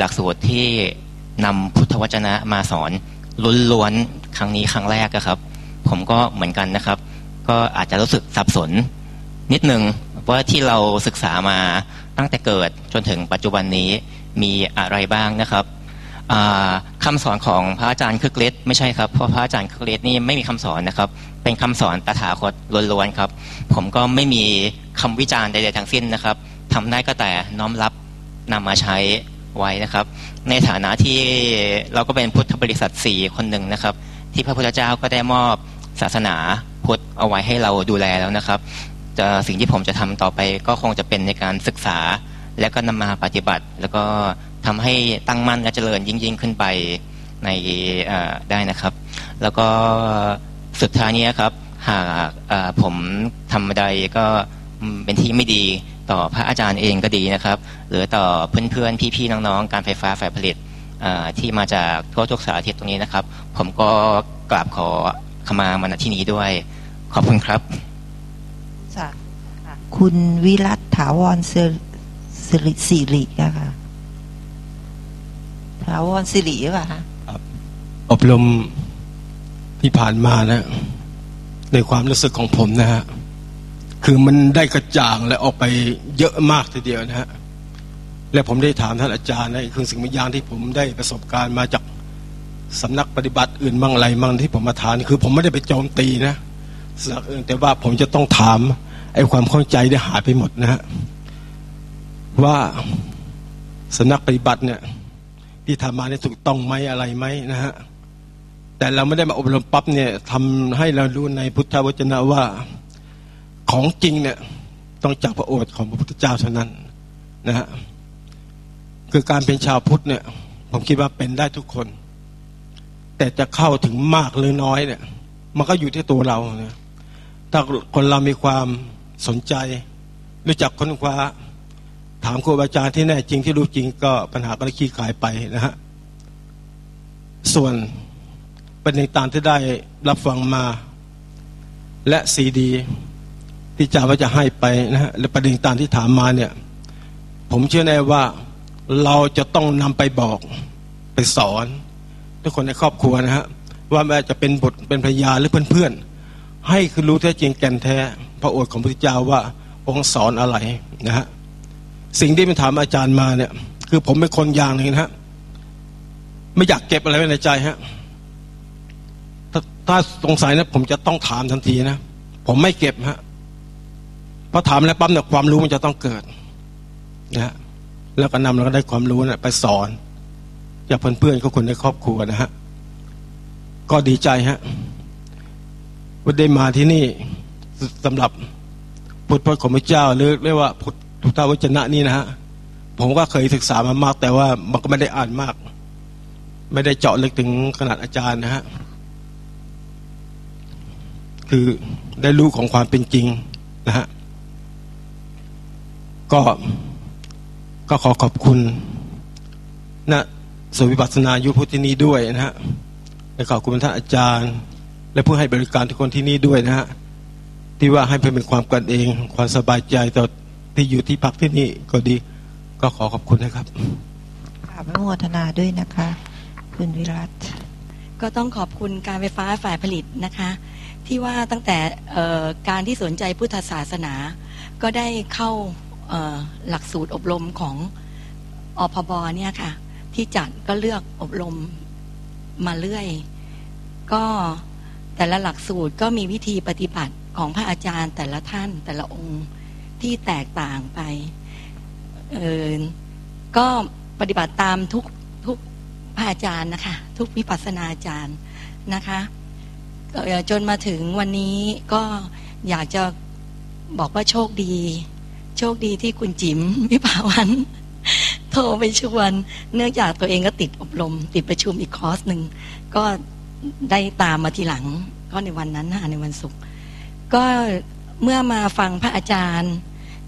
หลักสูตรที่นำพุทธวจนะมาสอนล้วนๆครั้งนี้ครั้งแรกครับ ผมก็เหมือนกันนะครับ ก็อาจจะรู้สึกสับสน นิดนึงว่าที่เราศึกษามาตั้งแต่เกิดจนถึงปัจจุบันนี้มีอะไรบ้างนะครับคำสอนของพระอาจารย์คึกฤทธิ์ไม่ใช่ครับเพราะพระอาจารย์คึกฤทธิ์นี่ไม่มีคำสอนนะครับ เป็นคำสอนตถาคตล้วนๆครับ ผมก็ไม่มีคำวิจารณ์ใดๆทั้งสิ้นนะครับทำได้ก็แต่น้อมรับนำมาใช้ ไว้นะครับ ในฐานะที่เราก็เป็นพุทธบริษัทสี่คนหนึ่งนะครับ ที่พระพุทธเจ้าก็ได้มอบศาสนาพุทธเอาไว้ให้เราดูแลแล้วนะครับจะสิ่งที่ผมจะทำต่อไปก็คงจะเป็นในการศึกษา แล้วก็นำมาปฏิบัติ แล้วก็ทำให้ตั้งมั่นและเจริญยิ่งยิ่งขึ้นไปในได้นะครับ แล้วก็สุดท้ายนี้ครับ หากผมทำใดก็เป็นที่ไม่ดี ต่อพระอาจารย์เองก็ดีนะครับ หรือต่อเพื่อนๆ พี่ๆ น้องๆ การไฟฟ้าฝ่ายผลิตที่มาจากทั่วทุกสารทิศตรงนี้นะครับ ผมก็กราบขอขมามาณที่นี้ด้วย ขอบคุณครับ คุณวิรัตถาวรสิริสิริค่ะถาวรสิริป่ะคะอบรมที่ผ่านมานะ ในความรู้สึกของผมนะฮะ คือมันได้กระจ่างและออกไปเยอะมากทีเดียวนะฮะและผมได้ถามท่านอาจารย์นะคือสิ่งบางอย่างที่ผมได้ประสบการณ์มาจากสำนักปฏิบัติอื่นมั่งไรมั่งที่ผมมาถามคือผมไม่ได้ไปโจมตีนะสักอื่นแต่ว่าผมจะต้องถามไอ้ความเข้าใจได้หายไปหมดนะฮะว่าสำนักปฏิบัติเนี่ยที่ทำมาเนี่ยถูกต้องไหมอะไรไหมนะฮะแต่เราไม่ได้มาอบรมปั๊บเนี่ยทำให้เรารู้ในพุทธวจนะว่า ของจริงเนี่ยต้องจากพระโอษฐ์ของพระพุทธเจ้าเท่านั้นนะฮะคือการเป็นชาวพุทธเนี่ย ผมคิดว่าเป็นได้ทุกคน แต่จะเข้าถึงมากหรือน้อยเนี่ย มันก็อยู่ที่ตัวเราเนี่ยถ้าคนเรามีความสนใจ รู้จักค้นคว้า ถามครูบาอาจารย์ที่แน่จริงที่รู้จริงก็ปัญหาก็ได้ขี้ขายไปนะฮะส่วนประเด็นต่างที่ได้รับฟังมาและซีดี ที่จาว่าจะให้ไปนะฮะและประเด็นต่างที่ถามมาเนี่ย ผมเชื่อแน่ว่าเราจะต้องนำไปบอกไปสอนทุกคนในครอบครัวนะฮะว่าแม้จะเป็นบทเป็นพยาหรือเพื่อนๆ ให้คือรู้แท้จริงแก่นแท้ พระโอษฐ์ของพระพุทธเจ้าว่าองค์สอนอะไรนะฮะสิ่งที่มันถามอาจารย์มาเนี่ย คือผมเป็นคนอย่างหนึ่งนะฮะไม่อยากเก็บอะไรไว้ในใจฮะถ้าถ้าสงสัยนะผมจะต้องถามทันทีนะ ผมไม่เก็บฮะ อถามแล้วปั๊มเนี่ยความรู้มันจะต้องเกิดนะฮะแล้วก็นำแล้วก็ได้ความรู้นะไปสอนจากเพื่อนๆก็คนในครอบครัวนะฮะก็ดีใจฮะว่าได้มาที่นี่สำหรับพุทธพจน์ของพระเจ้าหรือเรียกว่าพุทธวจนะนี่นะฮะผมก็เคยศึกษามามาก แต่ว่ามันก็ไม่ได้อ่านมาก ไม่ได้เจาะลึกถึงขนาดอาจารย์นะฮะคือได้รู้ของความเป็นจริงนะฮะ ก็ก็ขอขอบคุณนะสุวิปัสนายุพุทธินีด้วยนะฮะและขอบคุณท่านอาจารย์ และผู้ให้บริการทุกคนที่นี่ด้วยนะฮะที่ว่าให้เป็นความกันเอง ความสบายใจต่อที่อยู่ที่พักที่นี่ก็ดี ก็ขอขอบคุณนะครับขอบโมทนาด้วยนะคะ คุณวิรัตก็ต้องขอบคุณการไฟฟ้าฝ่ายผลิตนะคะ ที่ว่าตั้งแต่การที่สนใจพุทธศาสนา ก็ได้เข้า หลักสูตรอบรมของอพบเนี่ยค่ะ ที่จัดก็เลือกอบรมมาเรื่อย ก็แต่ละหลักสูตรก็มีวิธีปฏิบัติของพระอาจารย์แต่ละท่านแต่ละองค์ที่แตกต่างไปเออก็ปฏิบัติตามทุกทุกพระอาจารย์นะคะ ทุกวิปัสสนาอาจารย์นะคะจนมาถึงวันนี้ก็อยากจะบอกว่าโชคดี โชคดีที่คุณจิ๋มวิภาวันโทรไปชวน เนื่องจากตัวเองก็ติดอบรม ติดประชุมอีกคอร์สหนึ่ง ก็ได้ตามมาทีหลัง ก็ในวันนั้นในวันศุกร์ก็เมื่อมาฟังพระอาจารย์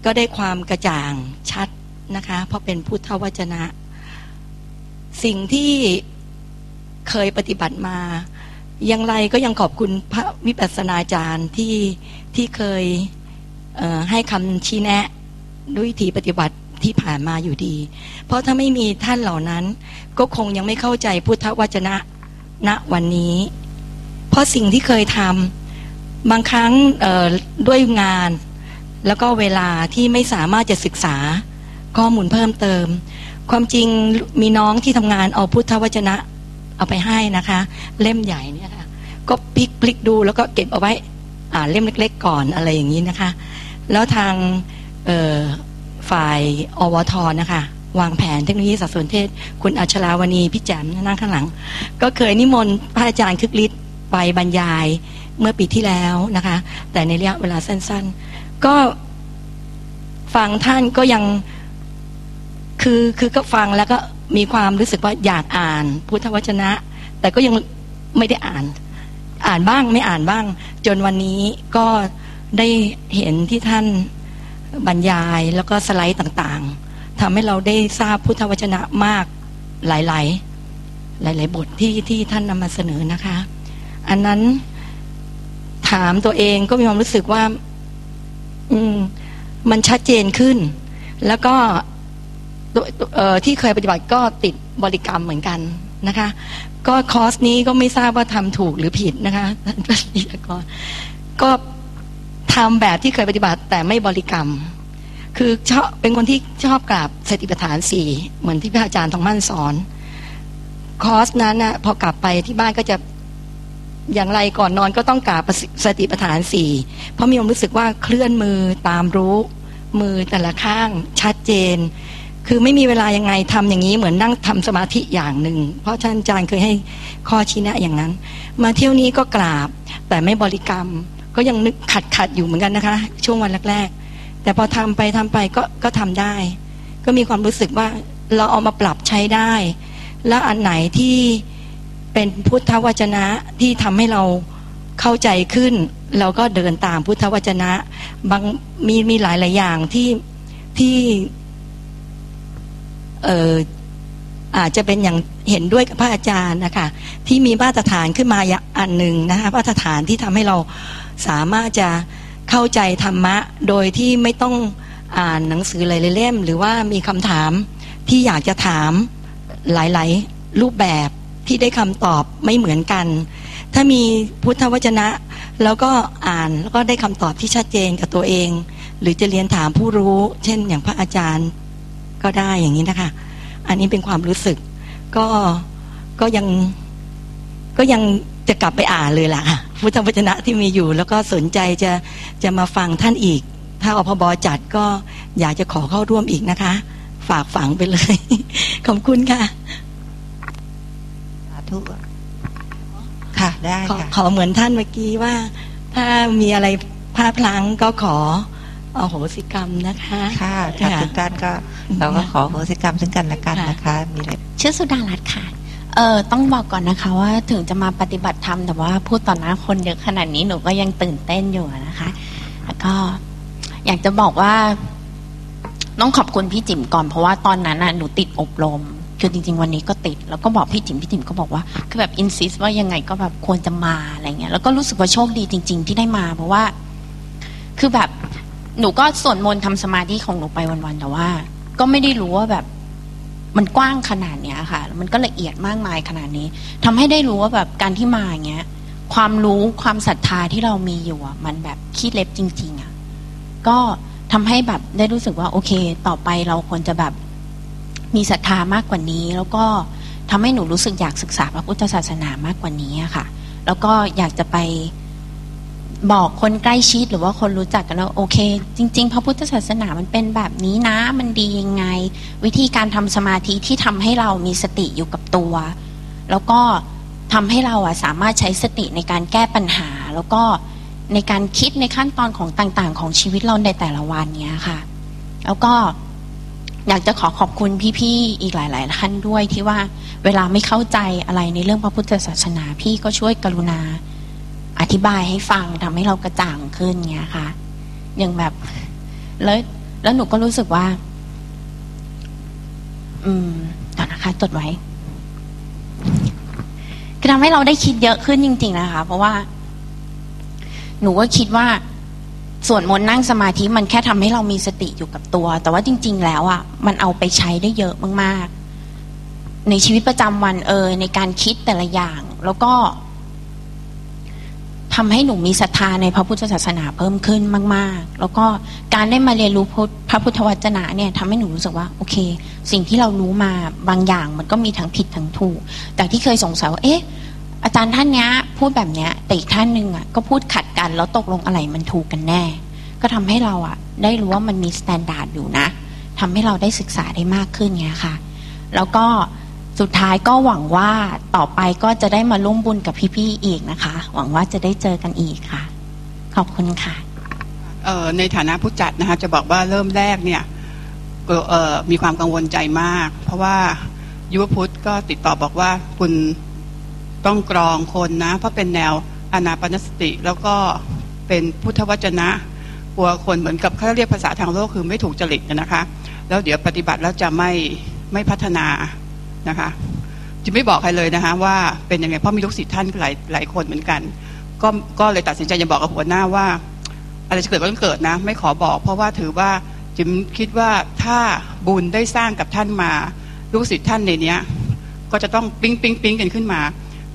ก็ได้ความกระจ่างชัดนะคะ เพราะเป็นพุทธวจนะ สิ่งที่เคยปฏิบัติมาอย่างไรก็ยังขอบคุณพระวิปัสสนาจารย์ที่ที่เคยให้คำชี้แนะ ด้วยวิธีปฏิบัติที่ผ่านมาอยู่ดี เพราะถ้าไม่มีท่านเหล่านั้น ก็คงยังไม่เข้าใจพุทธวจนะณวันนี้ เพราะสิ่งที่เคยทำบางครั้งด้วยงาน แล้วก็เวลาที่ไม่สามารถจะศึกษาข้อมูลเพิ่มเติม ความจริงมีน้องที่ทำงานเอาพุทธวจนะเอาไปให้นะคะ เล่มใหญ่เนี่ยค่ะก็พลิกพลิกดูแล้วก็เก็บเอาไว้อ่าเล่มเล็ก ๆ ก่อนอะไรอย่างนี้นะคะ แล้วทาง ฝ่ายอวทนะคะ วางแผนเทคโนโลยีสารสนเทศ คุณอัชราวณีพี่แจมนั่งข้างหลัง ก็เคยนิมนต์พระอาจารย์คึกฤทธิ์ไปบรรยายเมื่อปีที่แล้วนะคะ แต่ในระยะเวลาสั้นๆ ก็ฟังท่านก็ยังคือคือก็ฟังแล้วก็มีความรู้สึกว่าอยากอ่านพุทธวจนะ แต่ก็ยังไม่ได้อ่าน อ่านบ้างไม่อ่านบ้าง จนวันนี้ก็ได้เห็นที่ท่าน บรรยายแล้วก็สไลด์ต่างๆทำให้เราได้ทราบพุทธวจนะมากหลายๆ หลาย ๆ บทที่ที่ท่านนำมาเสนอนะคะ อันนั้นถามตัวเองก็มีความรู้สึกว่า อืม มันชัดเจนขึ้น แล้วก็ที่เคยปฏิบัติก็ติดบริกรรมเหมือนกันนะคะ ก็คอร์สนี้ก็ไม่ทราบว่าทำถูกหรือผิดนะคะท่านวิทยากรก็ ทำแบบที่เคยปฏิบัติแต่ไม่บริกรรม คือชอบเป็นคนที่ชอบกราบสติปัฏฐานสี่เหมือนที่พระอาจารย์ทองมั่นสอน คอร์สนั้นนะพอกลับไปที่บ้านก็จะอย่างไรก่อนนอนก็ต้องกราบสติปัฏฐานสี่เพราะมีความรู้สึกว่าเคลื่อนมือตามรู้ มือแต่ละข้างชัดเจน คือไม่มีเวลายังไงทำอย่างนี้เหมือนนั่งทำสมาธิอย่างหนึ่ง เพราะท่านอาจารย์เคยให้ข้อชี้แนะอย่างนั้น มาเที่ยวนี้ก็กราบแต่ไม่บริกรรม ก็ยังนึกขัดขัดอยู่เหมือนกันนะคะ ช่วงวันแรกๆแต่พอทำไปทำไปก็ก็ทำได้ ก็มีความรู้สึกว่าเราเอามาปรับใช้ได้ แล้วอันไหนที่เป็นพุทธวจนะที่ทำให้เราเข้าใจขึ้น เราก็เดินตามพุทธวจนะบางมีมีหลายหลายอย่างที่ที่เออ อาจจะเป็นอย่างเห็นด้วยกับพระอาจารย์นะคะที่มีมาตรฐานขึ้นมาอันหนึ่งนะคะมาตรฐานที่ทำให้เราสามารถจะเข้าใจธรรมะโดยที่ไม่ต้องอ่านหนังสือหลายเล่ม หรือว่ามีคำถามที่อยากจะถามหลายๆรูปแบบที่ได้คำตอบไม่เหมือนกัน ถ้ามีพุทธวจนะ แล้วก็อ่านแล้วก็ได้คำตอบที่ชัดเจนกับตัวเอง หรือจะเรียนถามผู้รู้ เช่นอย่างพระอาจารย์ก็ได้อย่างนี้นะคะ อันนี้เป็นความรู้สึก ก็ก็ยังก็ยังจะกลับไปอ่านเลยล่ะค่ะพุทธวจนะที่มีอยู่ แล้วก็สนใจจะจะมาฟังท่านอีก ถ้าอพบจัดก็อยากจะขอเข้าร่วมอีกนะคะ ฝากฝังไปเลย ขอบคุณค่ะสาธุค่ะได้ขอค่ะขอเหมือนท่านเมื่อกี้ว่า ถ้ามีอะไรพลาดพลั้งก็ขอเอาโหสิกรรมนะคะค่ะถ้าทุกท่านก็เราก็ขอโหสิกรรมซึ่งกันและกันนะคะมีอะไรชื่อสุดารัตน์ค่ะเออต้องบอกก่อนนะคะว่าถึงจะมาปฏิบัติธรรมแต่ว่าพูดต่อหน้าคนเยอะขนาดนี้หนูก็ยังตื่นเต้นอยู่อะนะคะ แล้วก็อยากจะบอกว่า ต้องขอบคุณพี่จิ๋มก่อนเพราะว่าตอนนั้นน่ะหนูติดอบรมคือจริงๆวันนี้ก็ติดแล้วก็บอกพี่จิ๋มพี่จิ๋มก็บอกว่าคือแบบอินซิสว่ายังไงก็แบบควรจะมาอะไรเงี้ยแล้วก็รู้สึกว่าโชคดีจริง ๆ ที่ได้มาเพราะว่า คือแบบ หนูก็สวดมนต์ทำสมาธิของหนูไปวันๆแต่ว่า ก็ไม่ได้รู้ว่าแบบ มันกว้างขนาดเนี้ยค่ะแล้วมันก็ละเอียดมากมายขนาดนี้ทำให้ได้รู้ว่าแบบการที่มาอย่างเงี้ย ความรู้ความศรัทธาที่เรามีอยู่อะมันแบบขี้เล็บจริง ๆอะก็ทำให้แบบได้รู้สึกว่า โอเค ต่อไปเราควรจะแบบมีศรัทธามากกว่านี้ แล้วก็ทำให้หนูรู้สึกอยากศึกษาพระพุทธศาสนามากกว่านี้ค่ะ แล้วก็อยากจะไป บอกคนใกล้ชิดหรือว่าคนรู้จักกันว่าโอเค จริง ๆ พระพุทธศาสนามันเป็นแบบนี้นะ มันดียังไง วิธีการทำสมาธิที่ทำให้เรามีสติอยู่กับตัว แล้วก็ทำให้เราอะสามารถใช้สติในการแก้ปัญหา แล้วก็ในการคิดในขั้นตอนของต่างๆ ของชีวิตเราในแต่ละวันเนี้ยค่ะ แล้วก็อยากจะขอขอบคุณพี่ๆอีกหลาย ๆ ท่านด้วยที่ว่าเวลาไม่เข้าใจอะไรในเรื่องพระพุทธศาสนาพี่ก็ช่วยกรุณา อธิบายให้ฟังทำให้เรากระจ่างขึ้นเงี้ยค่ะ อย่างแบบ แล้วแล้วหนูก็รู้สึกว่า อืมต่อนนะคะจดไว้คือทำให้เราได้คิดเยอะขึ้นจริง ๆ นะคะ เพราะว่า หนูก็คิดว่าส่วนมนต์นั่งสมาธิมันแค่ทำให้เรามีสติอยู่กับตัว แต่ว่าจริง ๆ แล้วอะ มันเอาไปใช้ได้เยอะมาก ๆ ในชีวิตประจำวันเออในการคิดแต่ละอย่าง แล้วก็ ทำให้หนูมีศรัทธาในพระพุทธศาสนาเพิ่มขึ้นมาก ๆ แล้วก็การได้มาเรียนรู้พระพุทธวจนะเนี่ยทำให้หนูรู้สึกว่าโอเค สิ่งที่เรารู้มาบางอย่างมันก็มีทั้งผิดทั้งถูก แต่ที่เคยสงสัยว่าเอ๊ะอาจารย์ท่านเนี้ยพูดแบบเนี้ยแต่อีกท่านหนึ่งอะก็พูดขัดกันแล้วตกลงอะไรมันถูกกันแน่ ก็ทำให้เราอะได้รู้ว่ามันมี standard อยู่นะทำให้เราได้ศึกษาได้มากขึ้นไงค่ะ แล้วก็ สุดท้ายก็หวังว่าต่อไปก็จะได้มาร่วมบุญกับพี่ๆอีกนะคะ หวังว่าจะได้เจอกันอีกค่ะ ขอบคุณค่ะเอ่อในฐานะผู้จัดนะคะจะบอกว่าเริ่มแรกเนี่ยก็เอ่อมีความกังวลใจมาก เพราะว่ายุวพุทธก็ติดต่อบอกว่าคุณต้องกรองคนนะ เพราะเป็นแนวอนาปนสติ แล้วก็เป็นพุทธวจนะกลัวคนเหมือนกับเขาเรียกภาษาทางโลกคือไม่ถูกจริตนะคะ แล้วเดี๋ยวปฏิบัติแล้วจะไม่ไม่พัฒนา นะคะจะไม่บอกใครเลยนะคะว่าเป็นยังไงเพราะมีลูกศิษย์ท่านหลายหลายคนเหมือนกัน ก็ก็เลยตัดสินใจจะบอกกับหัวหน้าว่า อะไรจะเกิดก็ต้องเกิดนะ ไม่ขอบอก เพราะว่าถือว่าจิมคิดว่าถ้าบุญได้สร้างกับท่านมา ลูกศิษย์ท่านในเนี้ย ก็จะต้องปิ๊งปิ๊งปิ๊งกันขึ้นมา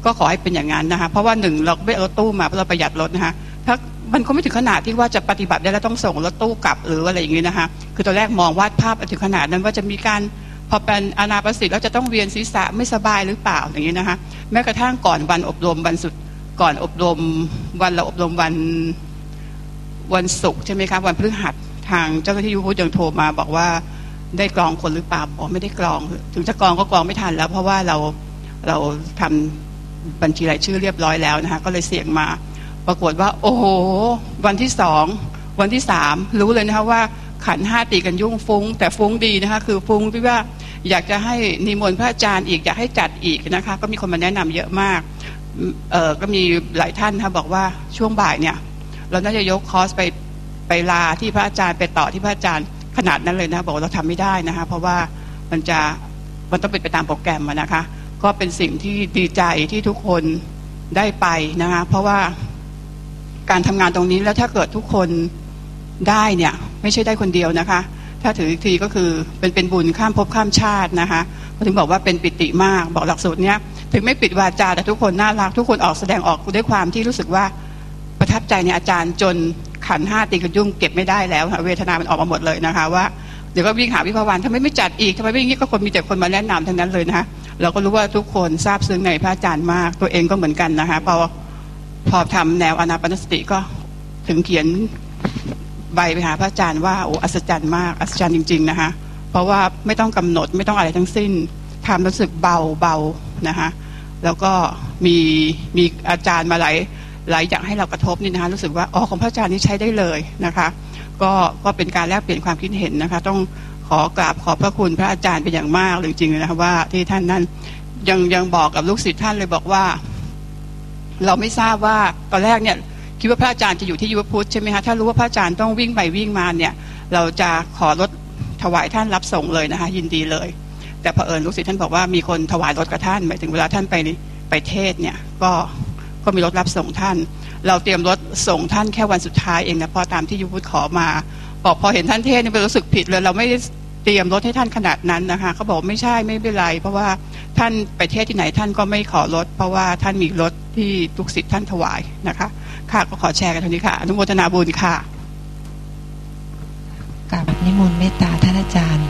ก็ขอให้เป็นอย่างนั้นนะคะ เพราะว่าหนึ่งเราไม่เอารถตู้มาเพราะเราประหยัดรถนะคะถ้ามันคงไม่ถึงขนาดที่ว่าจะปฏิบัติได้แล้วต้องส่งรถตู้กลับหรืออะไรอย่างนี้นะคะคือตอนแรกมองวาดภาพถึงขนาดนั้นว่าจะมีการ อเป็นอนาปสิทธิ์แล้วจะต้องเวียนศีรษะไม่สบายหรือเปล่าอย่างนี้นะคะแม้กระทั่งก่อนวันอบรมวันสุดก่อนอบรมวันเราอบรมวันวันศุกร์ใช่ไหมคะวันพฤหัสทางเจ้าหน้าที่ยุพุทธยังโทรมาบอกว่าได้กรองคนหรือเปล่าบอกไม่ได้กรอง ถึงจะกรองก็กรองไม่ทันแล้ว เพราะว่าเราเราทำบัญชีรายชื่อเรียบร้อยแล้วนะคะก็เลยเสี่ยงมา ปรากฏว่า โอ้โห วันที่สองวันที่สามรู้เลยนะคะว่าขันห้าตีกันยุ่งฟุ้ง แต่ฟุ้งดีนะคะคือฟุ้งที่ว่า อยากจะให้นิมนต์พระอาจารย์อีกอยากให้จัดอีกนะคะ ก็มีคนมาแนะนำเยอะมากเออก็มีหลายท่านคะบอกว่าช่วงบ่ายเนี่ยเราน่าจะยกคอร์สไปไปลาที่พระอาจารย์ไปต่อที่พระอาจารย์ขนาดนั้นเลยนะบอกเราทำไม่ได้นะคะเพราะว่ามันจะมันต้องเป็นไปตามโปรแกรมนะคะ ก็เป็นสิ่งที่ดีใจที่ทุกคนได้ไปนะคะ เพราะว่าการทำงานตรงนี้แล้วถ้าเกิดทุกคนได้เนี่ย ไม่ใช่ได้คนเดียวนะคะ ถ้าถืออีกทีก็คือเป็นเป็นบุญข้ามภพข้ามชาตินะคะก็ถึงบอกว่าเป็นปิติมากบอกหลักสูตรเนี้ยถึงไม่ปิดวาจาแต่ทุกคนน่ารักทุกคนออกแสดงออกด้วยความที่รู้สึกว่าประทับใจในอาจารย์จนขันห้าตีกันยุ่งเก็บไม่ได้แล้วเวทนามันออกมาหมดเลยนะคะว่าเดี๋ยวก็วิ่งหาวิภาวันทำไมไม่จัดอีกทำไมไม่อย่างนี้ก็คนมีแต่คนมาแนะนำทั้งนั้นเลยนะคะเราก็รู้ว่าทุกคนทราบซึ้งในพระอาจารย์มากตัวเองก็เหมือนกันนะคะพอพอทำแนวอนาปนสติก็ถึงเขียน ใบไปหาพระอาจารย์ว่าโอ้อัศจรรย์มากอัศจรรย์จริง ๆ นะคะ เพราะว่าไม่ต้องกำหนดไม่ต้องอะไรทั้งสิ้นทำรู้สึกเบาเบานะคะแล้วก็มีมีอาจารย์มาหลายหลายอย่างให้เรากระทบนี่นะคะรู้สึกว่าอ๋อของพระอาจารย์นี้ใช้ได้เลยนะคะ ก็ก็เป็นการแลกเปลี่ยนความคิดเห็นนะคะ ต้องขอกราบขอบพระคุณพระอาจารย์เป็นอย่างมากเลยจริงๆนะคะว่าที่ท่านนั้นยังยังบอกกับลูกศิษย์ท่านเลยบอกว่า เราไม่ทราบว่าตอนแรกเนี่ย คิดว่าพระอาจารย์จะอยู่ที่ยุวพุทธใช่ไหมคะถ้ารู้ว่าพระอาจารย์ต้องวิ่งไปวิ่งมาเนี่ย เราจะขอรถถวายท่านรับส่งเลยนะคะ ยินดีเลย แต่เผอิญลูกศิษย์ท่านบอกว่ามีคนถวายรถกับท่านหมายถึงเวลาท่านไปไปเทศเนี่ยก็ก็มีรถรับส่งท่าน เราเตรียมรถส่งท่านแค่วันสุดท้ายเองนะพอตามที่ยุพุทธขอมาบอกพอเห็นท่านเทศนี่เป็นรู้สึกผิดเลยเราไม่ได้เตรียมรถให้ท่านขนาดนั้นนะคะเขาบอกไม่ใช่ไม่เป็นไร เพราะว่าท่านไปเทศที่ไหนท่านก็ไม่ขอรถ เพราะว่าท่านมีรถที่ลูกศิษย์ท่านถวายนะคะ ค่ะก็ขอแชร์กันเท่านี้ค่ะอนุโมทนาบุญค่ะกราบนิมนต์เมตตาท่านอาจารย์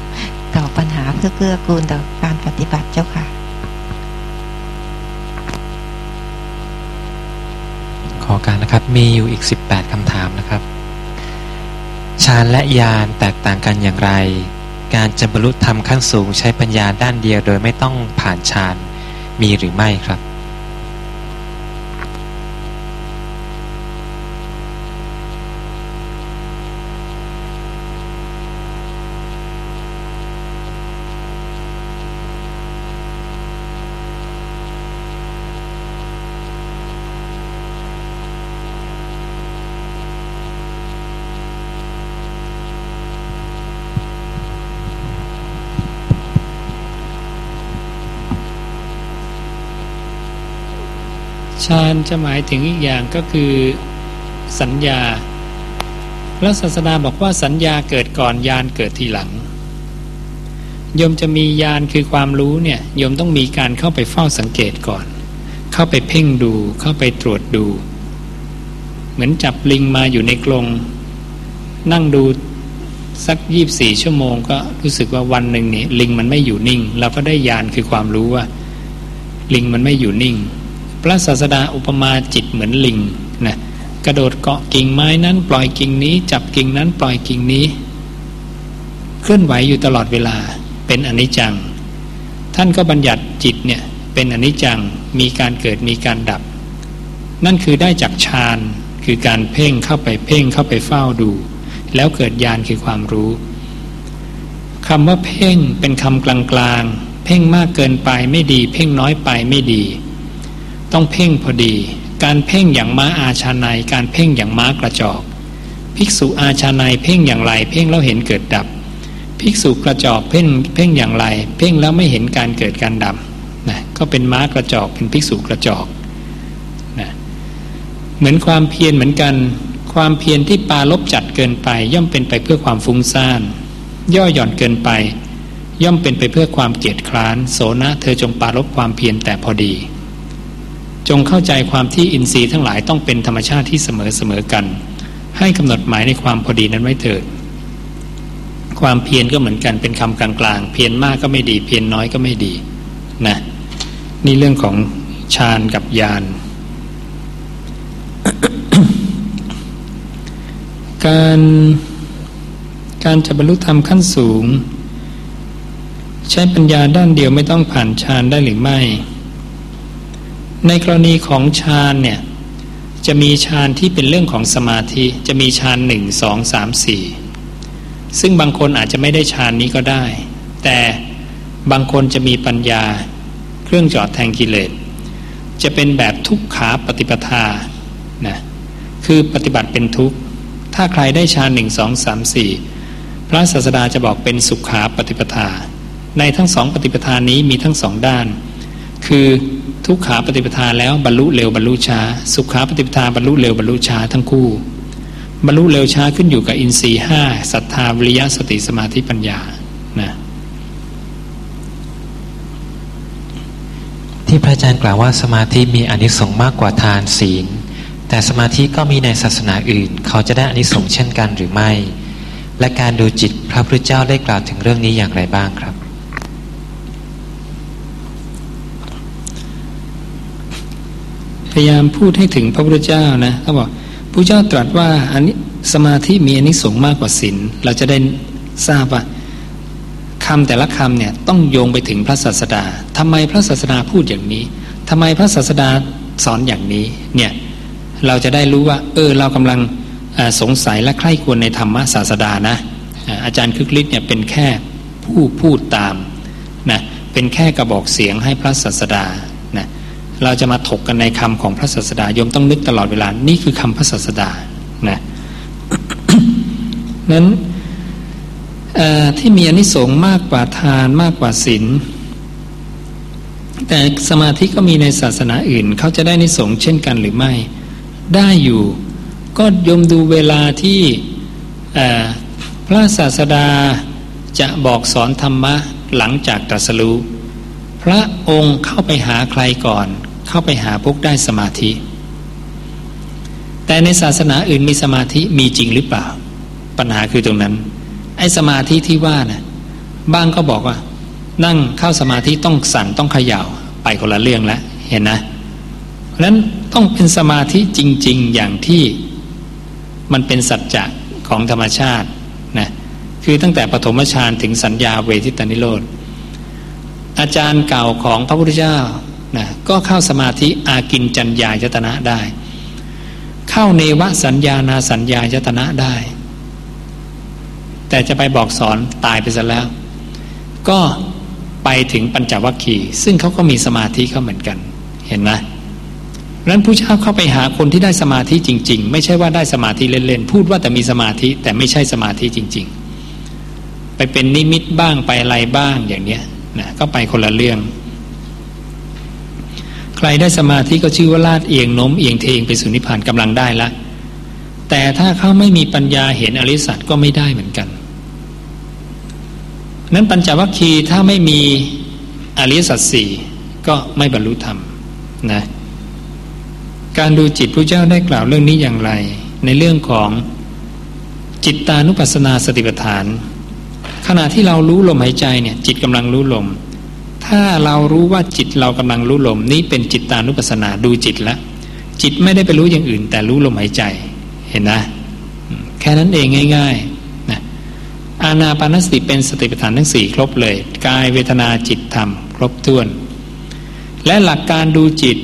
ตอบปัญหาเพื่อเกื้อกูลต่อการปฏิบัติเจ้าค่ะ ขอการนะครับมีอยู่อีก 18คำถามนะครับฌานและญาณแตกต่างกันอย่างไร การจะบรรลุธรรมขั้นสูงใช้ปัญญาด้านเดียวโดยไม่ต้องผ่านฌานมีหรือไม่ครับ จะหมายถึงอีกอย่างก็คือสัญญา พระศาสดาบอกว่าสัญญาเกิดก่อนญาณเกิดทีหลังโยมจะมีญาณคือความรู้เนี่ยโยมต้องมีการเข้าไปเฝ้าสังเกตก่อน เข้าไปเพ่งดูเข้าไปตรวจดู เหมือนจับลิงมาอยู่ในกรงนั่งดูสักยี่บสี่ชั่วโมงก็รู้สึกว่าวันหนึ่งเนี่ยลิงมันไม่อยู่นิ่ง เราก็ได้ญาณคือความรู้ว่า ลิงมันไม่อยู่นิ่ง พระศาสดาอุปมาจิตเหมือนลิงนะกระโดดเกาะกิ่งไม้นั้นปล่อยกิ่งนี้ จับกิ่งนั้นปล่อยกิ่งนี้ เคลื่อนไหวอยู่ตลอดเวลาเป็นอนิจจัง ท่านก็บัญญัติจิตเนี่ยเป็นอนิจจังมีการเกิดมีการดับ นั่นคือได้จากฌานคือการเพ่งเข้าไปเพ่งเข้าไปเฝ้าดู แล้วเกิดญาณคือความรู้คำว่าเพ่งเป็นคำกลางๆ เพ่งมากเกินไปไม่ดี เพ่งน้อยไปไม่ดี ต้องเพ่งพอดี การเพ่งอย่างม้าอาชาในการเพ่งอย่างม้ากระจอก ภิกษุอาชาในเพ่งอย่างไร เพ่งแล้วเห็นเกิดดับ ภิกษุกระจอกเพ่งเพ่งอย่างไร เพ่งแล้วไม่เห็นการเกิดการดับนะก็เป็นม้ากระจอกเป็นภิกษุกระจอกนะเหมือนความเพียรเหมือนกัน ความเพียรที่ปาลบจัดเกินไป ย่อมเป็นไปเพื่อความฟุ้งซ่าน ย่อหย่อนเกินไป ย่อมเป็นไปเพื่อความเกียจคร้าน โสนะเธอจงปาลบความเพียรแต่พอดี จงเข้าใจความที่อินทรีย์ทั้งหลายต้องเป็นธรรมชาติที่เสมอเสมอกัน ให้กำหนดหมายในความพอดีนั้นไว้เถิด ความเพียรก็เหมือนกันเป็นคำกลางๆ เพียรมากก็ไม่ดี เพียรน้อยก็ไม่ดีนะนี่เรื่องของฌานกับญาณการการจะบรรลุธรรมขั้นสูง ใช้ปัญญาด้านเดียวไม่ต้องผ่านฌานได้หรือไม่ ในกรณีของฌานเนี่ยจะมีฌานที่เป็นเรื่องของสมาธิจะมีฌานหนึ่งสองสามสี่ซึ่งบางคนอาจจะไม่ได้ฌานนี้ก็ได้ แต่บางคนจะมีปัญญา เครื่องจอดแทงกิเลสจะเป็นแบบทุกขาปฏิปทานะคือปฏิบัติเป็นทุกข์ ถ้าใครได้ฌานหนึ่งสองสามสี่พระศาสดาจะบอกเป็นสุขาปฏิปทา ในทั้งสองปฏิปทานี้มีทั้งสองด้าน คือ ทุกขาปฏิปทาแล้วบรรลุเร็วบรรลุช้าสุขาปฏิปทาบรรลุเร็วบรรลุช้าทั้งคู่ บรรลุเร็วช้าขึ้นอยู่กับอินทรีย์ห้าศรัทธาวิริยะสติสมาธิปัญญานะที่พระอาจารย์กล่าวว่าสมาธิมีอนิสงส์มากกว่าทานศีล แต่สมาธิก็มีในศาสนาอื่น เขาจะได้อนิสงส์เช่นกันหรือไม่ และการดูจิตพระพุทธเจ้าได้กล่าวถึงเรื่องนี้อย่างไรบ้างครับ พยายามพูดให้ถึงพระพุทธเจ้านะเขาบอกพระเจ้าตรัสว่าอันนี้สมาธิมีอันนี้สงมากกว่าศีลเราจะได้ทราบว่าคำแต่ละคำเนี่ยต้องโยงไปถึงพระศาสดาทำไมพระศาสดาพูดอย่างนี้ทำไมพระศาสดาสอนอย่างนี้เนี่ยเราจะได้รู้ว่า เออเรากำลังสงสัยและใคร่ควรในธรรมศาสดานะอาจารย์คึกฤทธิ์เนี่ยเป็นแค่ผู้พูดตามนะเป็นแค่กระบอกเสียงให้พระศาสดา เราจะมาถกกันในคำของพระศาสดาโยมต้องนึกตลอดเวลา นี่คือคำพระศาสดานะนั้นที่มีอนิสงส์มากกว่าทานมากกว่าศีลแต่สมาธิก็มีในศาสนาอื่น เขาจะได้นิสงส์เช่นกันหรือไม่ ได้อยู่ ก็ยมดูเวลาที่พระศาสดาจะบอกสอนธรรมะหลังจากตรัสรู้ พระองค์เข้าไปหาใครก่อน เข้าไปหาพวกได้สมาธิ แต่ในศาสนาอื่นมีสมาธิมีจริงหรือเปล่า ปัญหาคือตรงนั้น ไอ้สมาธิที่ว่านะ่ะบ้างก็บอกว่า นั่งเข้าสมาธิต้องสั่นต้องเขย่าไปคนละเรื่องแล้วเห็นนะเพราะนั้นต้องเป็นสมาธิจริง ๆ อย่างที่มันเป็นสัจจะของธรรมชาตินะคือตั้งแต่ปฐมฌานถึงสัญญาเวทิตานิโรธ อาจารย์เก่าของพระพุทธเจ้านะก็เข้าสมาธิอากินจัญญายตนะได้ เข้าเนวสัญญานาสัญญายตนะได้ แต่จะไปบอกสอนตายไปซะแล้ว ก็ไปถึงปัญจวัคคีย์ซึ่งเขาก็มีสมาธิเขาเหมือนกัน เห็นไหมนั้นผู้เจ้าเข้าไปหาคนที่ได้สมาธิจริง ๆ ไม่ใช่ว่าได้สมาธิเล่นๆพูดว่าแต่มีสมาธิแต่ไม่ใช่สมาธิจริง ๆ ไปเป็นนิมิตบ้างไปอะไรบ้างอย่างเนี้ย นะก็ไปคนละเรื่อง ใครได้สมาธิก็ชื่อว่าลาดเอียงโน้มเอียงเทงไปสู่นิพพานกำลังได้ละ แต่ถ้าเขาไม่มีปัญญาเห็นอริสัตก็ไม่ได้เหมือนกัน นั้นปัญจวัคคีย์ถ้าไม่มีอริสัตสี่ก็ไม่บรรลุธรรมนะการดูจิตพระเจ้าได้กล่าวเรื่องนี้อย่างไร ในเรื่องของจิตตานุปัสสนาสติปัฏฐาน ขณะที่เรารู้ลมหายใจเนี่ยจิตกำลังรู้ลม ถ้าเรารู้ว่าจิตเรากำลังรู้ลม นี้เป็นจิตตานุปัสสนาดูจิตแล้วจิตไม่ได้ไปรู้อย่างอื่น แต่รู้ลมหายใจเห็นนะแค่นั้นเองง่ายๆนะอาณาปานสติเป็นสติปัฏฐานทั้งสี่ครบเลยกายเวทนาจิตธรรม ครบถ้วน และหลักการดูจิต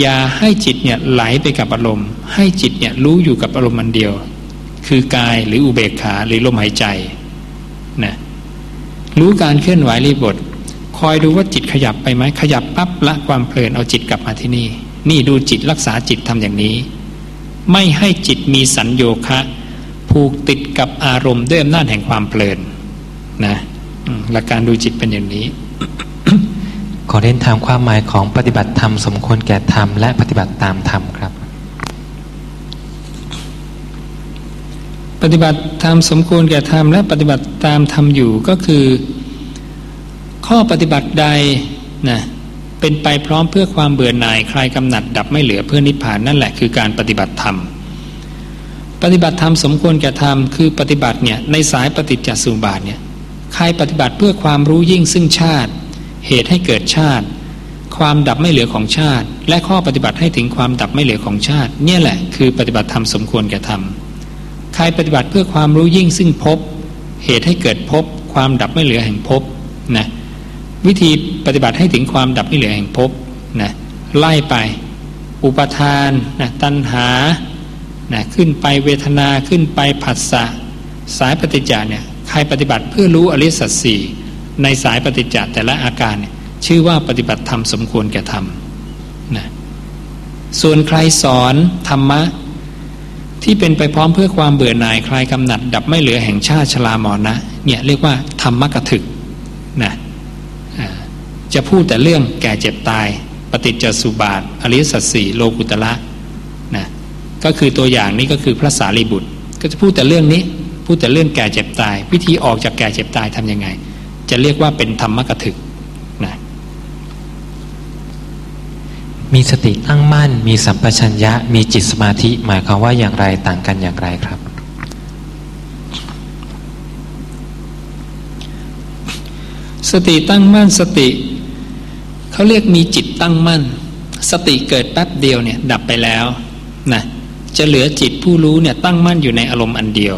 อย่าให้จิตเนี่ยไหลไปกับอารมณ์ ให้จิตเนี่ยรู้อยู่กับอารมณ์มันเดียว คือกายหรืออุเบกขาหรือลมหายใจ นะรู้การเคลื่อนไหวรีบท คอยดูว่าจิตขยับไปไหมขยับปั๊บละความเพลินเอาจิตกลับมาที่นี่ นี่ดูจิตรักษาจิตทำอย่างนี้ ไม่ให้จิตมีสัญโยคะผูกติดกับอารมณ์ด้วยอำนาจแห่งความเพลินนะหลักการดูจิตเป็นอย่างนี้ ขอเรียนถามความหมายของปฏิบัติธรรมสมควรแก่ธรรมและปฏิบัติตามธรรมครับ ปฏิบัติธรรมสมควรแก่ธรรมและปฏิบัติตามธรรมอยู่ก็คือ ข้อปฏิบัติใดนะเป็นไปพร้อมเพื่อความเบื่อหน่ายคลายกำหนัดดับไม่เหลือเพื่อนิพพานนั่นแหละคือการปฏิบัติธรรมปฏิบัติธรรมสมควรแก่ธรรมคือปฏิบัติเนี่ยในสายปฏิจจสุบาทเนี่ยใครปฏิบัติเพื่อความรู้ยิ่งซึ่งชาติ เหตุให้เกิดชาติ ความดับไม่เหลือของชาติ และข้อปฏิบัติให้ถึงความดับไม่เหลือของชาติ เนี่ยแหละคือปฏิบัติธรรมสมควรแก่ธรรม รปฏิบัติเพื่อความรู้ยิ่งซึ่งพบ เหตุให้เกิดพบ ความดับไม่เหลือแห่งพบนะวิธีปฏิบัติให้ถึงความดับไม่เหลือแห่งพบนะไล่ไป อุปทานนะตัณหานะขึ้นไปเวทนาขึ้นไปผัสสะสายปฏิจจาเนี่ยใครปฏิบัติเพื่อรู้อริสัตสีในสายปฏิจจแต่ละอาการเนี่ยชื่อว่าปฏิบัติธรรมสมควรแก่ธรรมนะส่วนใครสอนธรรมะ ที่เป็นไปพร้อมเพื่อความเบื่อหน่ายคลายกำหนัด ดับไม่เหลือแห่งชาติชลามอนะเนี่ยเรียกว่าธรรมกถึกนะจะพูดแต่เรื่องแก่เจ็บตาย ปฏิจจสุบาท อริสัตสีโลกุตละนะก็คือตัวอย่างนี้ก็คือพระสารีบุตร ก็จะพูดแต่เรื่องนี้ พูดแต่เรื่องแก่เจ็บตาย วิธีออกจากแก่เจ็บตายทํำยังไง จะเรียกว่าเป็นธรรมกถึก มีสติตั้งมั่น มีสัมปชัญญะ มีจิตสมาธิ หมายความว่าอย่างไรต่างกันอย่างไรครับ สติตั้งมั่นสติเขาเรียกมีจิตตั้งมั่น สติเกิดแป๊บเดียวเนี่ยดับไปแล้วนะจะเหลือจิตผู้รู้เนี่ยตั้งมั่นอยู่ในอารมณ์อันเดียว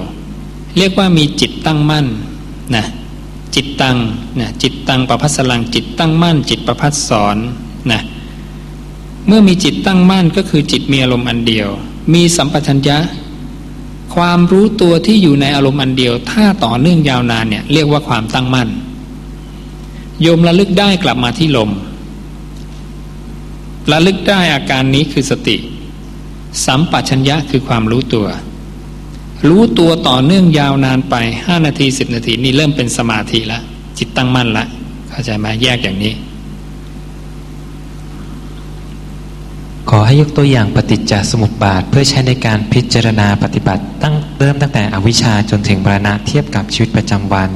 เรียกว่ามีจิตตั้งมั่นนะจิตตังนะจิตตังประพัสลังจิตตั้งมั่น จิตประพัสสอนนะ เมื่อมีจิตตั้งมั่นก็คือจิตมีอารมณ์อันเดียว มีสัมปชัญญะ ความรู้ตัวที่อยู่ในอารมณ์อันเดียว ถ้าต่อเนื่องยาวนานเนี่ยเรียกว่าความตั้งมั่น โยมระลึกได้กลับมาที่ลม ระลึกได้อาการนี้คือสติ สัมปชัญญะคือความรู้ตัว รู้ตัวต่อเนื่องยาวนานไปห้านาทีสิบนาทีนี่เริ่มเป็นสมาธิแล้วจิตตั้งมั่นละเข้าใจไหมแยกอย่างนี้ ขอให้ยกตัวอย่างปฏิจจสมุปบาท เพื่อใช้ในการพิจารณาปฏิบัติตั้งเริ่มตั้งแต่อวิชชาจนถึงบรณะเทียบกับชีวิตประจำวัน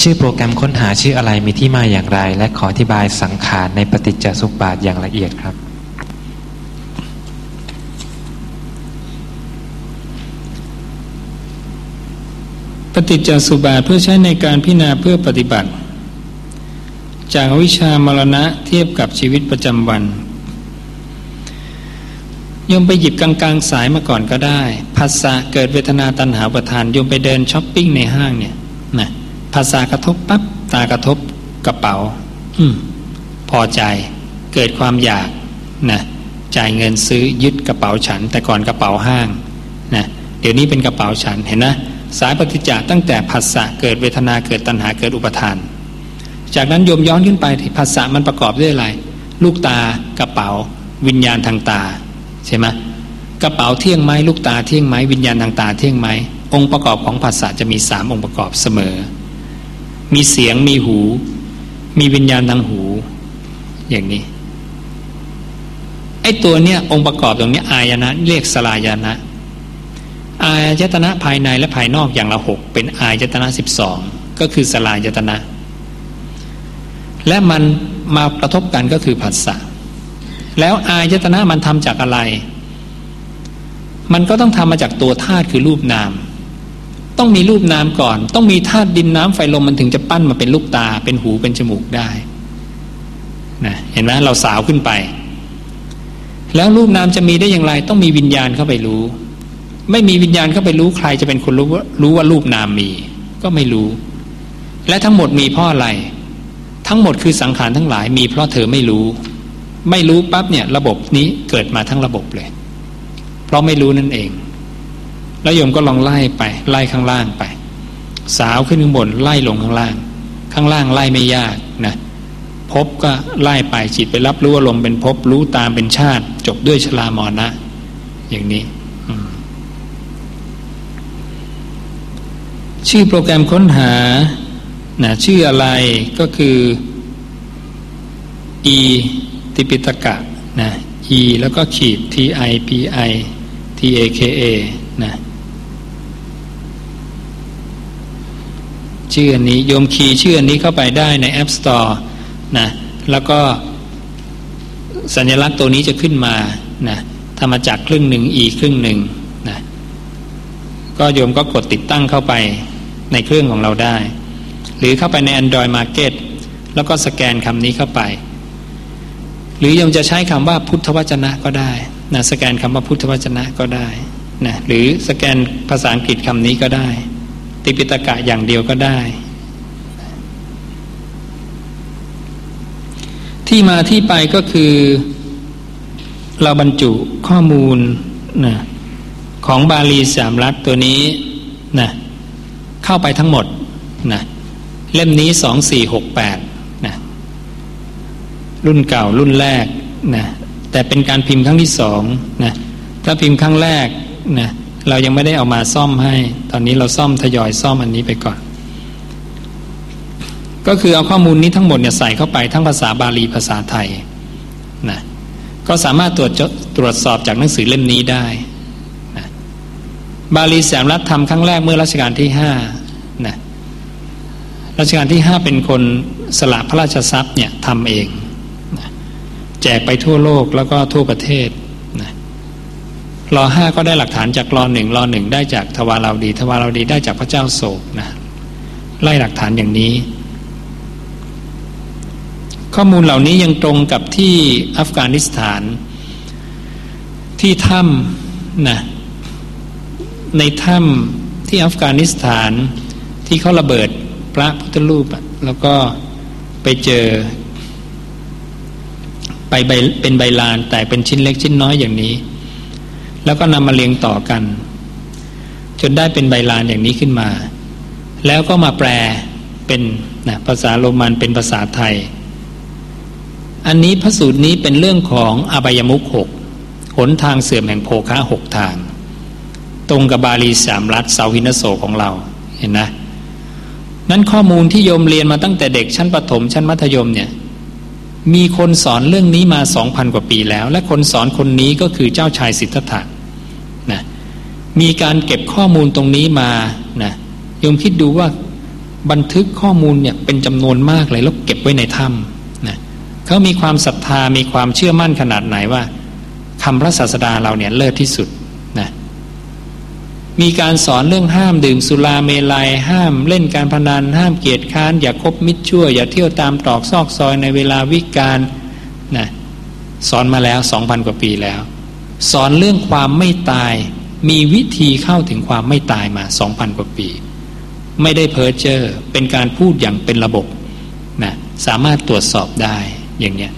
ชื่อโปรแกรมค้นหาชื่ออะไรมีที่มาอย่างไร และขออธิบายสังขารในปฏิจจสมุปบาทอย่างละเอียดครับ ปฏิจจสุบาทเพื่อใช้ในการพิจารณาเพื่อปฏิบัติ จากวิชามรณะเทียบกับชีวิตประจำวัน ยมไปหยิบกลางๆสายมาก่อนก็ได้ภาษาเกิดเวทนาตัณหาประทานโยมไปเดินช้อปปิ้งในห้างเนี่ยนะภาษากระทบปับ๊บตากระทบกระเป๋า อืมพอใจเกิดความอยากนะจ่ายเงินซื้อยึดกระเป๋าฉัน แต่ก่อนกระเป๋าห้างนะเดี๋ยวนี้เป็นกระเป๋าฉันเห็นนะสายปฏิจจตั้งแต่ภาษาเกิดเวทนาเกิดตัณหาเกิดอุปทาน จากนั้นโยมย้อนขึ้นไปภาษามันประกอบด้วยอะไร ลูกตากระเป๋า วิญญาณทางตา ใช่ไหมกระเป๋าเที่ยงไหมลูกตาเที่ยงไหมวิญญาณทางตาเที่ยงไหมองค์ประกอบของภาษาจะมีสามองค์ประกอบเสมอ มีเสียงมีหู มีวิญญาณทางหู อย่างนี้ไอ้ตัวเนี้ยองค์ประกอบตรงนี้อายนะเรียกสลายนะ อายตนะภายในและภายนอกอย่างละหกเป็นอายตนะสิบสองก็คือสลายตนะ และมันมากระทบกันก็คือผัสสะ แล้วอายตนะมันทำจากอะไร มันก็ต้องทำมาจากตัวธาตุคือรูปนาม ต้องมีรูปนามก่อน ต้องมีธาตุดินน้ำไฟลมมันถึงจะปั้นมาเป็นลูกตา เป็นหูเป็นจมูกได้นะเห็นไหมเราสาวขึ้นไป แล้วรูปนามจะมีได้อย่างไร ต้องมีวิญญาณเข้าไปรู้ ไม่มีวิญญาณเข้าไปรู้ใครจะเป็นคนรู้ว่ารู้ว่ารูปนามมี ก็ไม่รู้ และทั้งหมดมีเพราะอะไร ทั้งหมดคือสังขารทั้งหลายมีเพราะเธอไม่รู้ ไม่รู้ปั๊บเนี่ยระบบนี้เกิดมาทั้งระบบเลย เพราะไม่รู้นั่นเอง แล้วโยมก็ลองไล่ไปไล่ข้างล่างไป สาวขึ้นข้างบนไล่ลงข้างล่าง ข้างล่างไล่ไม่ยากนะพบก็ไล่ไปจิตไปรับรู้อารมณ์เป็นพบรู้ตามเป็นชาติ จบด้วยชลามอนะอย่างนี้ชื่อโปรแกรมค้นหานะชื่ออะไรก็คือ e ติปิตกะนะ e แล้วก็ขีด t i p i t a k a นะชื่อนี้โยมคีย์ชื่อนนี้เข้าไปได้ใน App Store นะแล้วก็สัญลักษณ์ตัวนี้จะขึ้นมานะทำมาจากครึ่งหนึ่ง e ครึ่งหนึ่งนะก็โยมก็กดติดตั้งเข้าไปในเครื่องของเราได้ หรือเข้าไปใน Android Market แล้วก็สแกนคำนี้เข้าไป หรือยมจะใช้คำว่าพุทธวจนะก็ได้นะสแกนคำว่าพุทธวจนะก็ได้นะหรือสแกนภาษาอังกฤษคำนี้ก็ได้ ติปิตกะอย่างเดียวก็ได้ ที่มาที่ไปก็คือ เราบรรจุข้อมูลนะของบาลีสามรัฐตัวนี้นะเข้าไปทั้งหมดนะเล่มนี้สองสี่หกแปด รุ่นเก่ารุ่นแรกนะแต่เป็นการพิมพ์ครั้งที่สองนะถ้าพิมพ์ครั้งแรกนะเรายังไม่ได้เอามาซ่อมให้ ตอนนี้เราซ่อมทยอยซ่อมอันนี้ไปก่อน ก็คือเอาข้อมูลนี้ทั้งหมดเนี่ยใส่เข้าไปทั้งภาษาบาลีภาษาไทยนะก็สามารถตรวจตรวจสอบจากหนังสือเล่มนี้ได้นะบาลีแสมรัฐทำครั้งแรกเมื่อรัชกาลที่ห้านะรัชกาลที่ห้าเป็นคนสละพระราชทรัพย์เนี่ยทำเอง แจกไปทั่วโลกแล้วก็ทั่วประเทศนะรอห้าก็ได้หลักฐานจากรอหนึ่งรอหนึ่งได้จากทวาราวดี ทวาราวดีได้จากพระเจ้าโศกนะไล่หลักฐานอย่างนี้ ข้อมูลเหล่านี้ยังตรงกับที่อัฟกานิสถาน ที่ถ้ำนะในถ้ำที่อัฟกานิสถานที่เขาระเบิดพระพุทธรูปแล้วก็ไปเจอ ไปเป็นใบลานแต่เป็นชิ้นเล็กชิ้นน้อยอย่างนี้ แล้วก็นำมาเรียงต่อกัน จนได้เป็นใบลานอย่างนี้ขึ้นมา แล้วก็มาแปลเป็นนะภาษาโรมันเป็นภาษาไทย อันนี้พระสูตรนี้เป็นเรื่องของอบายมุขหกหนทางเสื่อมแห่งโภคะหกทาง ตรงกับบาลีสามรัฐเสาหินโสของเราเห็นนะนั้นข้อมูลที่โยมเรียนมาตั้งแต่เด็กชั้นประถมชั้นมัธยมเนี่ย มีคนสอนเรื่องนี้มาสองพันกว่าปีแล้ว และคนสอนคนนี้ก็คือเจ้าชายสิทธัตถะนะมีการเก็บข้อมูลตรงนี้มานะโยมคิดดูว่าบันทึกข้อมูลเนี่ยเป็นจำนวนมากเลยแล้วเก็บไว้ในถ้ำนะเขามีความศรัทธามีความเชื่อมั่นขนาดไหนว่าคำพระศาสดาเราเนี่ยเลิศที่สุด มีการสอนเรื่องห้ามดื่มสุราเมลัย ห้ามเล่นการพนัน ห้ามเกียรติค้าน อย่าคบมิตรชั่ว อย่าเที่ยวตามตรอกซอกซอยในเวลาวิกาลนะสอนมาแล้วสองพันกว่าปีแล้ว สอนเรื่องความไม่ตาย มีวิธีเข้าถึงความไม่ตายมาสองพันกว่าปี ไม่ได้เพ้อเจ้อเป็นการพูดอย่างเป็นระบบนะสามารถตรวจสอบได้อย่างเนี้ย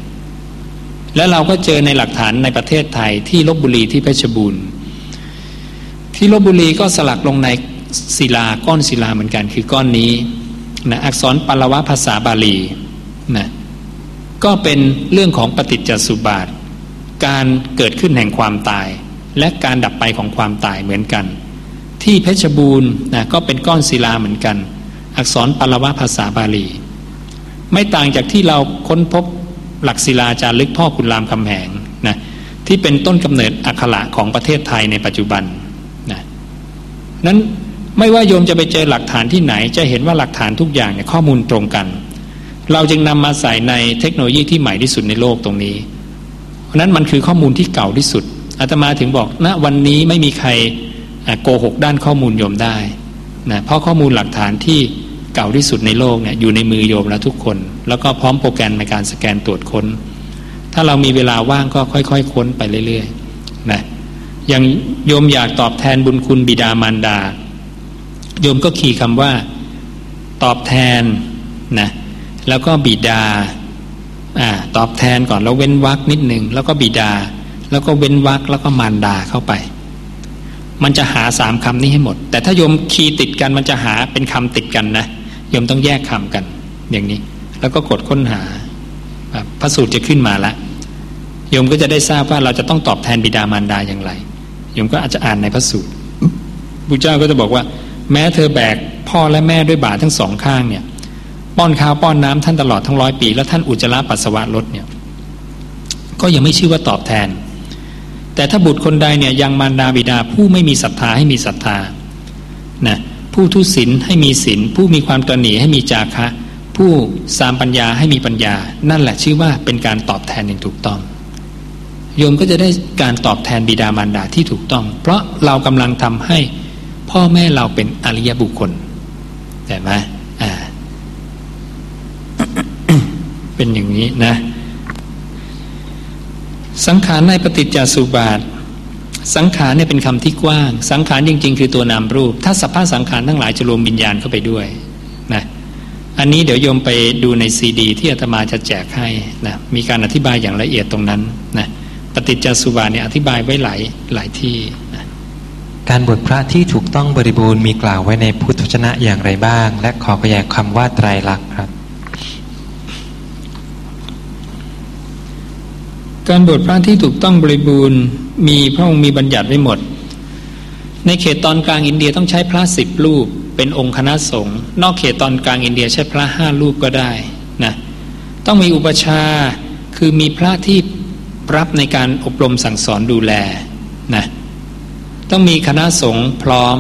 แล้วเราก็เจอในหลักฐานในประเทศไทยที่ลบบุรีที่เพชรบูรณ์ ที่ลบบุรีก็สลักลงในศิลาก้อนศิลาเหมือนกัน คือก้อนนี้นะอักษรปารวะภาษาบาลีนะก็เป็นเรื่องของปฏิจจสุบาท การเกิดขึ้นแห่งความตาย และการดับไปของความตายเหมือนกัน ที่เพชรบูรณ์นะก็เป็นก้อนศิลาเหมือนกัน อักษรปารวะภาษาบาลี ไม่ต่างจากที่เราค้นพบหลักศิลาจารึกพ่อคุณรามคำแหงนะที่เป็นต้นกำเนิดอักขระของประเทศไทยในปัจจุบัน นั้นไม่ว่าโยมจะไปเจอหลักฐานที่ไหน จะเห็นว่าหลักฐานทุกอย่างเนี่ยข้อมูลตรงกัน เราจึงนำมาใส่ในเทคโนโลยีที่ใหม่ที่สุดในโลกตรงนี้ เพราะนั้นมันคือข้อมูลที่เก่าที่สุดอาตมาถึงบอกณนะวันนี้ไม่มีใครโกหกด้านข้อมูลโยมได้นะเพราะข้อมูลหลักฐานที่เก่าที่สุดในโลกเนี่ยอยู่ในมือโยมแล้วทุกคน แล้วก็พร้อมโปรแกรมในการสแกนตรวจค้น ถ้าเรามีเวลาว่างก็ค่อยๆคค้นไปเรื่อยๆนะ อย่างโยมอยากตอบแทนบุญคุณบิดามารดา โยมก็คีย์คำว่า ตอบแทนนะแล้วก็บิดาอ่าตอบแทนก่อนแล้วเว้นวรรคนิดหนึ่งแล้วก็บิดา แล้วก็เว้นวรรคแล้วก็มารดาเข้าไป มันจะหาสามคำนี้ให้หมด แต่ถ้าโยมคีย์ติดกันมันจะหาเป็นคำติดกันนะโยมต้องแยกคำกัน อย่างนี้ แล้วก็กดค้นหาพระสูตรจะขึ้นมาละโยมก็จะได้ทราบว่าเราจะต้องตอบแทนบิดามารดาอย่างไร โยมก็อาจจะอ่านในพระสูตรบุเจ้าก็จะบอกว่า แม้เธอแบกพ่อและแม่ด้วยบาทั้งสองข้างเนี่ย ป้อนข้าวป้อนน้ำท่านตลอดทั้งร้อยปี แล้วท่านอุจจาระปัสสาวะลดเนี่ย ก็ยังไม่ชื่อว่าตอบแทน แต่ถ้าบุตรคนใดเนี่ยยังมารดาบิดาผู้ไม่มีศรัทธาให้มีศรัทธานะผู้ทุศีลให้มีศีลผู้มีความตรนีให้มีจาคะ ผู้สามปัญญาให้มีปัญญา นั่นแหละชื่อว่าเป็นการตอบแทนอย่างถูกต้อง โยมก็จะได้การตอบแทนบิดามารดาที่ถูกต้อง เพราะเรากำลังทำให้พ่อแม่เราเป็นอริยบุคคลแต่ไหมอ่า เป็นอย่างนี้นะ สังขารในปฏิจจสุบาท สังขารเนี่ยเป็นคำที่กว้าง สังขารจริง ๆ คือตัวนามรูป ถ้าสภาพสังขารทั้งหลายจะรวมวิญญาณเข้าไปด้วยนะอันนี้เดี๋ยวโยมไปดูในซีดี ที่อาตมาจะแจกให้นะมีการอธิบายอย่างละเอียดตรงนั้นนะ ปฏิจจสุบาเนี่ยอธิบายไว้หลายหลายที่การบวชพระที่ถูกต้องบริบูรณ์มีกล่าวไว้ในพุทธวจนะอย่างไรบ้าง และขอขยายคำว่าไตรลักษณ์ครับ การบวชพระที่ถูกต้องบริบูรณ์มีพระองค์มีบัญญัติไว้หมด ในเขตตอนกลางอินเดียต้องใช้พระสิบรูป เป็นองค์คณะสงฆ์นอกเขตตอนกลางอินเดียใช้พระห้ารูปก็ได้นะต้องมีอุปชาคือมีพระที่ รับในการอบรมสั่งสอนดูแลนะต้องมีคณะสงฆ์พร้อม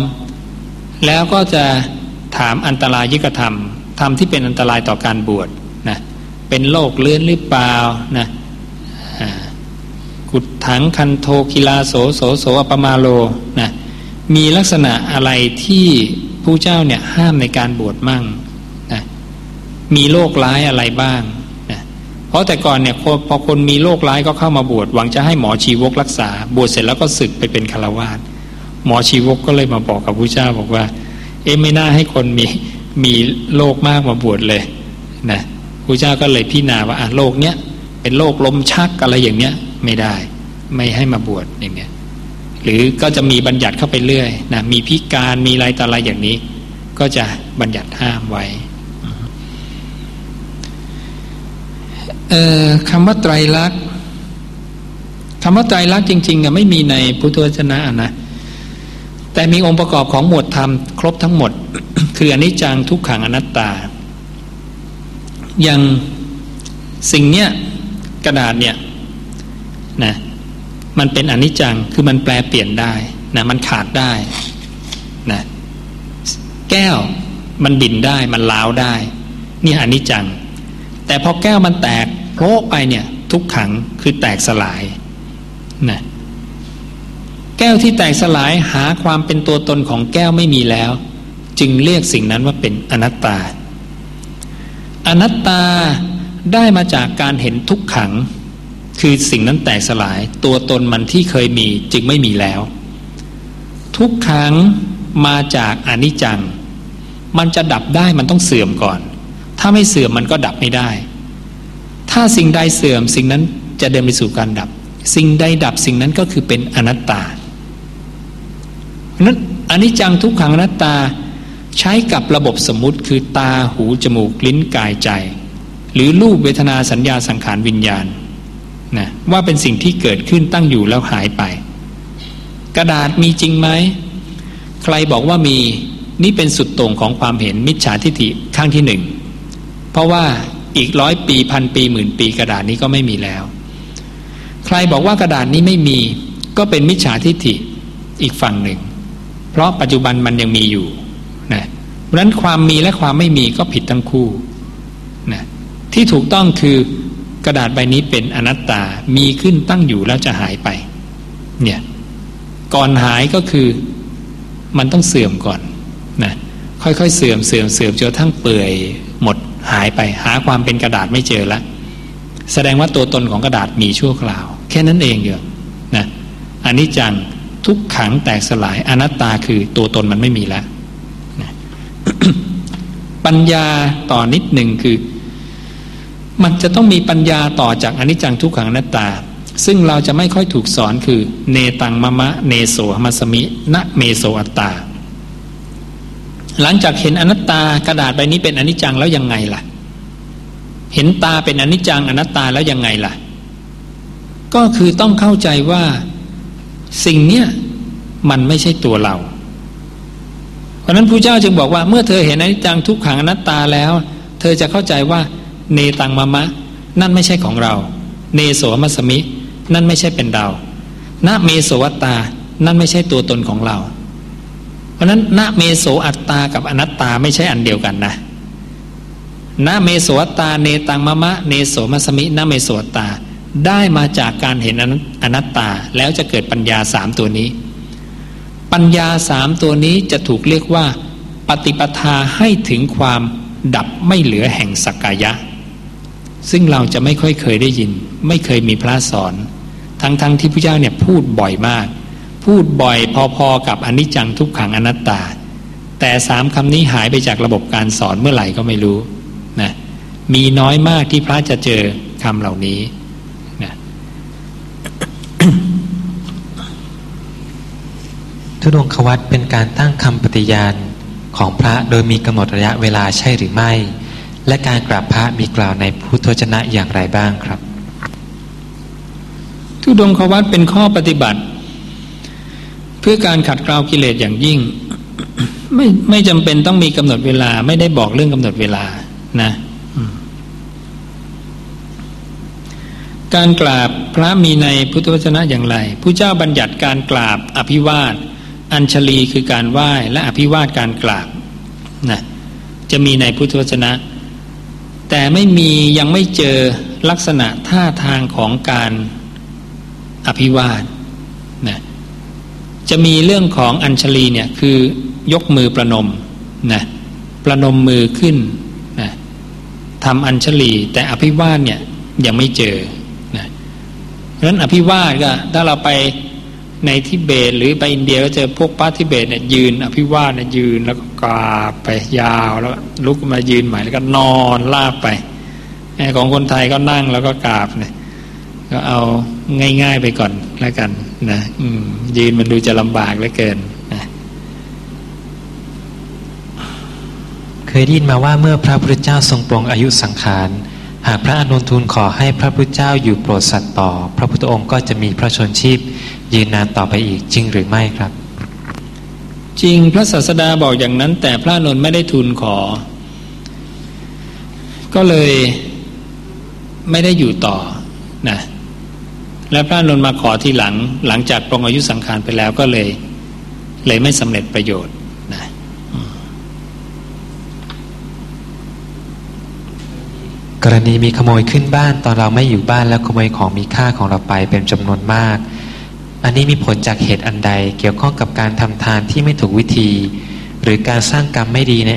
แล้วก็จะถามอันตรายยิกธรรมธรรมที่เป็นอันตรายต่อการบวชนะเป็นโรคเรื้อนหรือเปล่านะกุฏฐังคัณโฑ กิลาโสโสโสอปมาโร นะมีลักษณะอะไรที่พุทธเจ้าเนี่ยห้ามในการบวชมั่งนะมีโรคร้ายอะไรบ้าง เพราะแต่ก่อนเนี่ยพอคนมีโรคร้ายก็เข้ามาบวชหวังจะให้หมอชีวกรักษา บวชเสร็จแล้วก็สึกไปเป็นฆราวาสหมอชีวกก็เลยมาบอกกับพุทธเจ้าบอกว่า เอ๊ะไม่น่าให้คนมีมีโรคมากมาบวชเลยนะผู้เจ้าก็เลยพิจารณาว่าอะโรคเนี้ยเป็นโรคลมชักอะไรอย่างเนี้ยไม่ได้ ไม่ให้มาบวชอย่างเนี้ยหรือก็จะมีบัญญัติเข้าไปเรื่อยนะมีพิการมีอะไรต่ออะไรอย่างนี้ ก็จะบัญญัติห้ามไว้ คำว่าไตรลักษณ์คำว่าไตรลักษณ์จริงๆอะไม่มีในพุทธวจนะนะ แต่มีองค์ประกอบของหมวดธรรมครบทั้งหมด คืออนิจจังทุกขังอนัตตา อย่างสิ่งเนี้ยกระดาษเนี่ยนะมันเป็นอนิจจังคือมันแปลเปลี่ยนได้นะมันขาดได้นะแก้วมันบินได้มันล้าวได้ นี่อนิจจัง แต่พอแก้วมันแตกโล่ไปเนี่ย ทุกขังคือแตกสลายนะแก้วที่แตกสลายหาความเป็นตัวตนของแก้วไม่มีแล้ว จึงเรียกสิ่งนั้นว่าเป็นอนัตตา อนัตตาได้มาจากการเห็นทุกขัง คือสิ่งนั้นแตกสลายตัวตนมันที่เคยมีจึงไม่มีแล้ว ทุกขังมาจากอนิจจัง มันจะดับได้มันต้องเสื่อมก่อน ถ้าไม่เสื่อมมันก็ดับไม่ได้ ถ้าสิ่งใดเสื่อมสิ่งนั้นจะเดินไปสู่การดับ สิ่งใดดับสิ่งนั้นก็คือเป็นอนัตตานั้นอนิจจังทุกขังอนัตตาใช้กับระบบสมมุติคือตาหูจมูกลิ้นกายใจ หรือรูปเวทนาสัญญาสังขารวิญญาณนะว่าเป็นสิ่งที่เกิดขึ้นตั้งอยู่แล้วหายไป กระดาษมีจริงไหม ใครบอกว่ามีนี่เป็นสุดตรงของความเห็นมิจฉาทิฏฐิข้างที่หนึ่ง เพราะว่าอีกร้อยปีพันปีหมื่นปีกระดาษนี้ก็ไม่มีแล้ว ใครบอกว่ากระดาษนี้ไม่มีก็เป็นมิจฉาทิฏฐิอีกฝั่งหนึ่ง เพราะปัจจุบันมันยังมีอยู่นะเพราะนั้นความมีและความไม่มีก็ผิดทั้งคู่นะที่ถูกต้องคือกระดาษใบนี้เป็นอนัตตา มีขึ้นตั้งอยู่แล้วจะหายไป เนี่ย ก่อนหายก็คือมันต้องเสื่อมก่อนนะค่อยๆเสื่อมเสื่อมเสื่อมจนทั้งเปื่อยหมด หายไปหาความเป็นกระดาษไม่เจอละแสดงว่าตัวตนของกระดาษมีชั่วคราว แค่นั้นเองเดียวนะอันนี้จังทุกขังแตกสลายอนัตตาคือตัวตนมันไม่มีแล้วนะปัญญาต่อนิดหนึ่งคือ มันจะต้องมีปัญญาต่อจากอนิจจังทุกขังอนัตตา ซึ่งเราจะไม่ค่อยถูกสอนคือ เนตังมะมะ เนโสมัสมิณเมโสอัตตา หลังจากเห็นอนัตตากระดาษใบนี้เป็นอนิจจังแล้วยังไงล่ะ เห็นตาเป็นอนิจจังอนัตตาแล้วยังไงล่ะ ก็คือต้องเข้าใจว่าสิ่งเนี้ยมันไม่ใช่ตัวเรา เพราะนั้นพระเจ้าจึงบอกว่า เมื่อเธอเห็นอนิจจังทุกขังอนัตตาแล้ว เธอจะเข้าใจว่า เนตังมะมะ นั่นไม่ใช่ของเรา เนโสมัสมิ นั่นไม่ใช่เป็นเราณเมโสวตา นั่นไม่ใช่ตัวตนของเรา ราะนั้นณเมโสอัตตากับอนัตตาไม่ใช่อันเดียวกันนะณเมโสวัตตาเนตังมะมะเนโสมัสมิณเมโสวัตตาได้มาจากการเห็นอนัตตาแล้วจะเกิดปัญญาสามตัวนี้ ปัญญาสามตัวนี้จะถูกเรียกว่า ปฏิปทาให้ถึงความดับไม่เหลือแห่งสักกายะ ซึ่งเราจะไม่ค่อยเคยได้ยิน ไม่เคยมีพระสอน ทั้งๆทที่พระเจ้าเนี่ยพูดบ่อยมาก พูดบ่อยพอๆกับอนิจจังทุกขังอนัตตา แต่สามคำนี้หายไปจากระบบการสอนเมื่อไหร่ก็ไม่รู้นะมีน้อยมากที่พระจะเจอคำเหล่านี้ทุดงควัตเป็นการตั้งคำปฏิญาณของพระโดยมีกำหนดระยะเวลาใช่หรือไม่ และการกราบพระมีกล่าวในพุทธวจนะอย่างไรบ้างครับ ทุดงควัตเป็นข้อปฏิบัติเพื่อการขัดเกลากิเลสอย่างยิ่ง ไม่ไม่จำเป็นต้องมีกำหนดเวลา ไม่ได้บอกเรื่องกำหนดเวลานะการกราบพระมีในพุทธวจนะอย่างไรผู้เจ้าบัญญัติการกราบอภิวาท อัญชลีคือการไหว้และอภิวาทการกราบนะจะมีในพุทธวจนะ แต่ไม่มียังไม่เจอลักษณะท่าทางของการอภิวาท จะมีเรื่องของอัญชลีเนี่ยคือยกมือประนมนะประนมมือขึ้นนะทำอัญชลี แต่อภิวาทเนี่ยยังไม่เจอราะนั้นอภิวาสก็ถ้าเราไปในทิเบตหรือไปอินเดียก็เจอพวกป้าทิเบตเนี่ยยืน อภิวาสเนี่ยยืนแล้วก็กราบไปยาวแล้วลุกมายืนใหม่แล้วก็นอนลาบไปของคนไทยก็นั่งแล้วก็กราบเนี่ย ก็เอาง่ายๆไปก่อนแล้วกันนะอืมยืนมันดูจะลำบากเหลือเกินนะเคยได้ยินมาว่าเมื่อพระพุทธเจ้าทรงปรงอายุสังขาร หากพระอนุนทูลขอให้พระพุทธเจ้าอยู่โปรดสัตว์ต่อ พระพุทธองค์ก็จะมีพระชนชีพ ยืนนานต่อไปอีกจริงหรือไม่ครับ จริงพระศาสดาบอกอย่างนั้น แต่พระนนท์ไม่ได้ทูลขอ ก็เลยไม่ได้อยู่ต่อนะ และพระนนท์มาขอที่หลังหลังจากปรงอายุสังขารไปแล้วก็เลย เลยไม่สำเร็จประโยชน์นะกรณีมีขโมยขึ้นบ้านตอนเราไม่อยู่บ้านแล้วขโมยของมีค่าของเราไปเป็นจำนวนมาก อันนี้มีผลจากเหตุอันใดเกี่ยวข้องกับการทำทานที่ไม่ถูกวิธี หรือการสร้างกรรมไม่ดีใน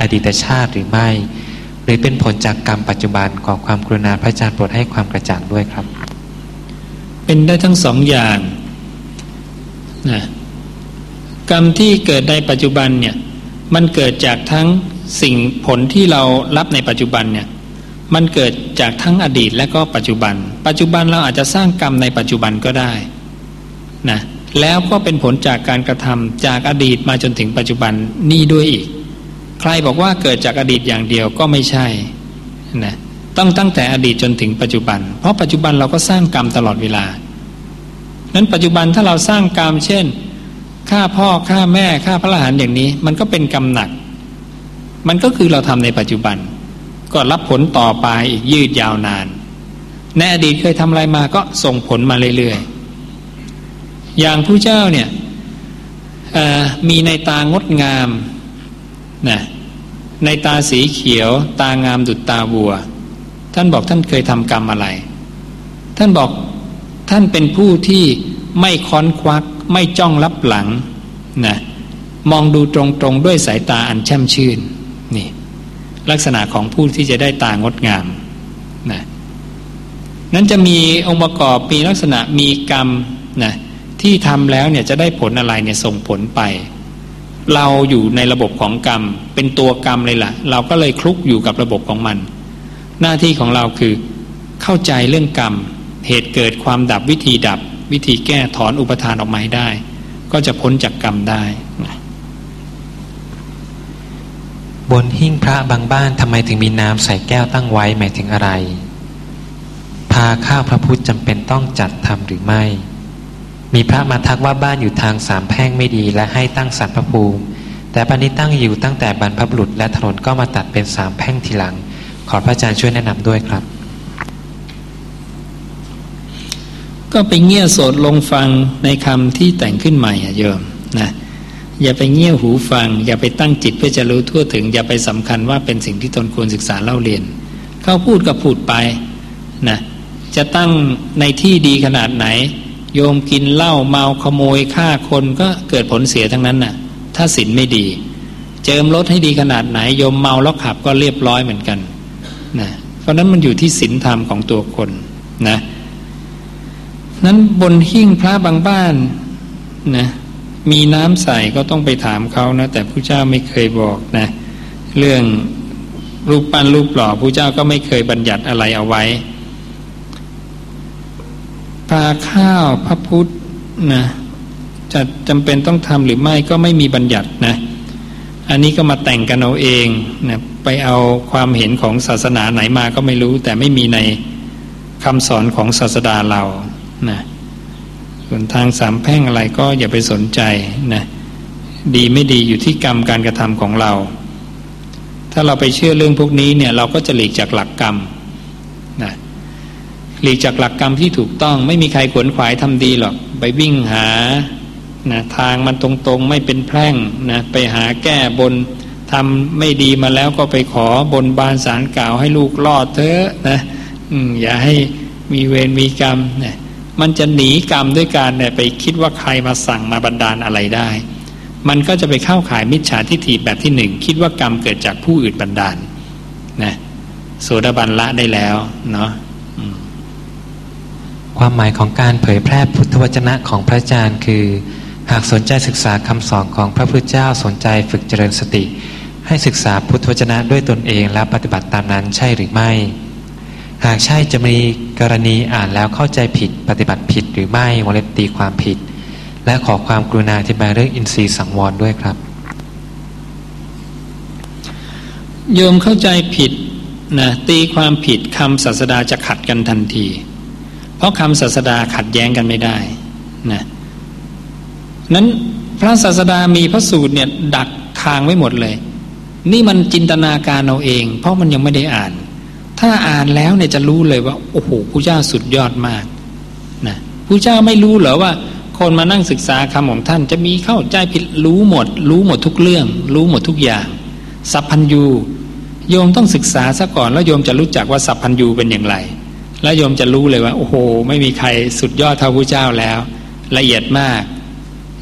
อดีตชาติหรือไม่ หรือเป็นผลจากกรรมปัจจุบันขอความกรุณาพระอาจารย์โปรดให้ความกระจ่างด้วยครับ เป็นได้ทั้งสองอย่างนะกรรมที่เกิดในปัจจุบันเนี่ยมันเกิดจากทั้งสิ่งผลที่เรารับในปัจจุบันเนี่ยมันเกิดจากทั้งอดีตและก็ปัจจุบัน ปัจจุบันเราอาจจะสร้างกรรมในปัจจุบันก็ได้นะแล้วก็เป็นผลจากการกระทำจากอดีตมาจนถึงปัจจุบันนี่ด้วยอีก ใครบอกว่าเกิดจากอดีตอย่างเดียวก็ไม่ใช่นะ ต้องตั้งแต่อดีตจนถึงปัจจุบัน เพราะปัจจุบันเราก็สร้างกรรมตลอดเวลานั้นปัจจุบันถ้าเราสร้างกรรมเช่นฆ่าพ่อฆ่าแม่ฆ่าพระอรหันต์อย่างนี้ มันก็เป็นกรรมหนัก มันก็คือเราทำในปัจจุบัน ก็รับผลต่อไปอีกยืดยาวนานในอดีตเคยทำอะไรมาก็ส่งผลมาเรื่อยๆ อย่างผู้เจ้าเนี่ยมีในตางดงามนะในตาสีเขียว ตางามดุจตาวัว ท่านบอกท่านเคยทำกรรมอะไร ท่านบอกท่านเป็นผู้ที่ไม่ค้อนควัก ไม่จ้องรับหลังนะมองดูตรงๆด้วยสายตาอันแช่มชื่นนี่ลักษณะของผู้ที่จะได้ตางดงามนะนั้นจะมีองค์ประกอบมีลักษณะมีกรรมนะที่ทำแล้วเนี่ยจะได้ผลอะไรเนี่ยส่งผลไป เราอยู่ในระบบของกรรม เป็นตัวกรรมเลยละ่ะ เราก็เลยคลุกอยู่กับระบบของมัน หน้าที่ของเราคือเข้าใจเรื่องกรรม เหตุเกิดความดับวิธีดับ วิธีแก้ถอนอุปทานออกมาได้ ก็จะพ้นจากกรรมได้ บนหิ้งพระบางบ้านทำไมถึงมีน้ำใส่แก้วตั้งไว้หมายถึงอะไร พาข้าวพระพุทธจำเป็นต้องจัดทำหรือไม่ มีพระมาทักว่าบ้านอยู่ทางสามแพ่งไม่ดีและให้ตั้งสันพระภูมิ แต่ปณิตั้งอยู่ตั้งแต่บรรพบุรุษและถนนก็มาตัดเป็นสามแพ่งทีหลัง ขอพระอาจารย์ช่วยแนะนำด้วยครับ ก็ไปเงี่ยโสดลงฟังในคำที่แต่งขึ้นใหม่อะโยมนะอย่าไปเงี่ยหูฟัง อย่าไปตั้งจิตเพื่อจะรู้ทั่วถึง อย่าไปสำคัญว่าเป็นสิ่งที่ตนควรศึกษาเล่าเรียน เขาพูดก็พูดไปนะจะตั้งในที่ดีขนาดไหน โยมกินเหล้าเมาขโมยฆ่าคนก็เกิดผลเสียทั้งนั้นนะ่ะ ถ้าศีลไม่ดี เจิมรถให้ดีขนาดไหน โยมเมาแล้วขับก็เรียบร้อยเหมือนกัน นะเพราะนั้นมันอยู่ที่ศีลธรรมของตัวคนนะนั้นบนหิ้งพระบางบ้านนะมีน้ำใส่ก็ต้องไปถามเขานะ แต่ผู้เจ้าไม่เคยบอกนะ เรื่องรูปปั้นรูปหล่อผู้เจ้าก็ไม่เคยบัญญัติอะไรเอาไว้ปลาข้าวพระพุทธนะจะจำเป็นต้องทำหรือไม่ก็ไม่มีบัญญัตินะ อันนี้ก็มาแต่งกันเอาเองนะ ไปเอาความเห็นของศาสนาไหนมาก็ไม่รู้ แต่ไม่มีในคำสอนของศาสดาเรานะส่วนทางสามแพ่งอะไรก็อย่าไปสนใจนะดีไม่ดีอยู่ที่กรรมการกระทำของเรา ถ้าเราไปเชื่อเรื่องพวกนี้เนี่ยเราก็จะหลีกจากหลักกรรมนะหลีกจากหลักกรรมที่ถูกต้องไม่มีใครขวนขวายทำดีหรอกไปวิ่งหานะทางมันตรงๆไม่เป็นแพร่งนะไปหาแก้บน ทำไม่ดีมาแล้วก็ไปขอบนบานสารกล่าวให้ลูกรอดเถอะนะอย่าให้มีเวรมีกรรมนะมันจะหนีกรรมด้วยการเนี่ยไปคิดว่าใครมาสั่งมาบันดาลอะไรได้ มันก็จะไปเข้าขายมิจฉาทิฏฐิแบบที่หนึ่งคิดว่ากรรมเกิดจากผู้อื่นบันดาลนะโสดาบันละได้แล้วเนาะความหมายของการเผยแพร่พุทธวจนะของพระอาจารย์คือ หากสนใจศึกษาคำสอนของพระพุทธเจ้าสนใจฝึกเจริญสติ ให้ศึกษาพุทธวจนะด้วยตนเองและปฏิบัติตามนั้นใช่หรือไม่ หากใช่จะมีกรณีอ่านแล้วเข้าใจผิด ปฏิบัติผิดหรือไม่วงเล็บตีความผิด และขอความกรุณาที่มาเรื่องอินทรีย์สังวรด้วยครับ โยมเข้าใจผิดนะตีความผิดคำศาสดาจะขัดกันทันที เพราะคำศาสดาขัดแย้งกันไม่ได้นะนั้นพระศาสดามีพระสูตรเนี่ยดักทางไว้หมดเลย นี่มันจินตนาการเอาเอง เพราะมันยังไม่ได้อ่าน ถ้าอ่านแล้วเนี่ยจะรู้เลยว่า โอ้โหผู้เจ้าสุดยอดมากนะผู้เจ้าไม่รู้เหรอว่า คนมานั่งศึกษาคำของท่าน จะมีเข้าใจผิดรู้หมด รู้หมดทุกเรื่อง รู้หมดทุกอย่าง สัพพัญยูโยมต้องศึกษาซะก่อน แล้วโยมจะรู้จักว่าสัพพัญยูเป็นอย่างไร แล้วโยมจะรู้เลยว่า โอ้โห ไม่มีใครสุดยอดเท่าผู้เจ้าแล้ว ละเอียดมาก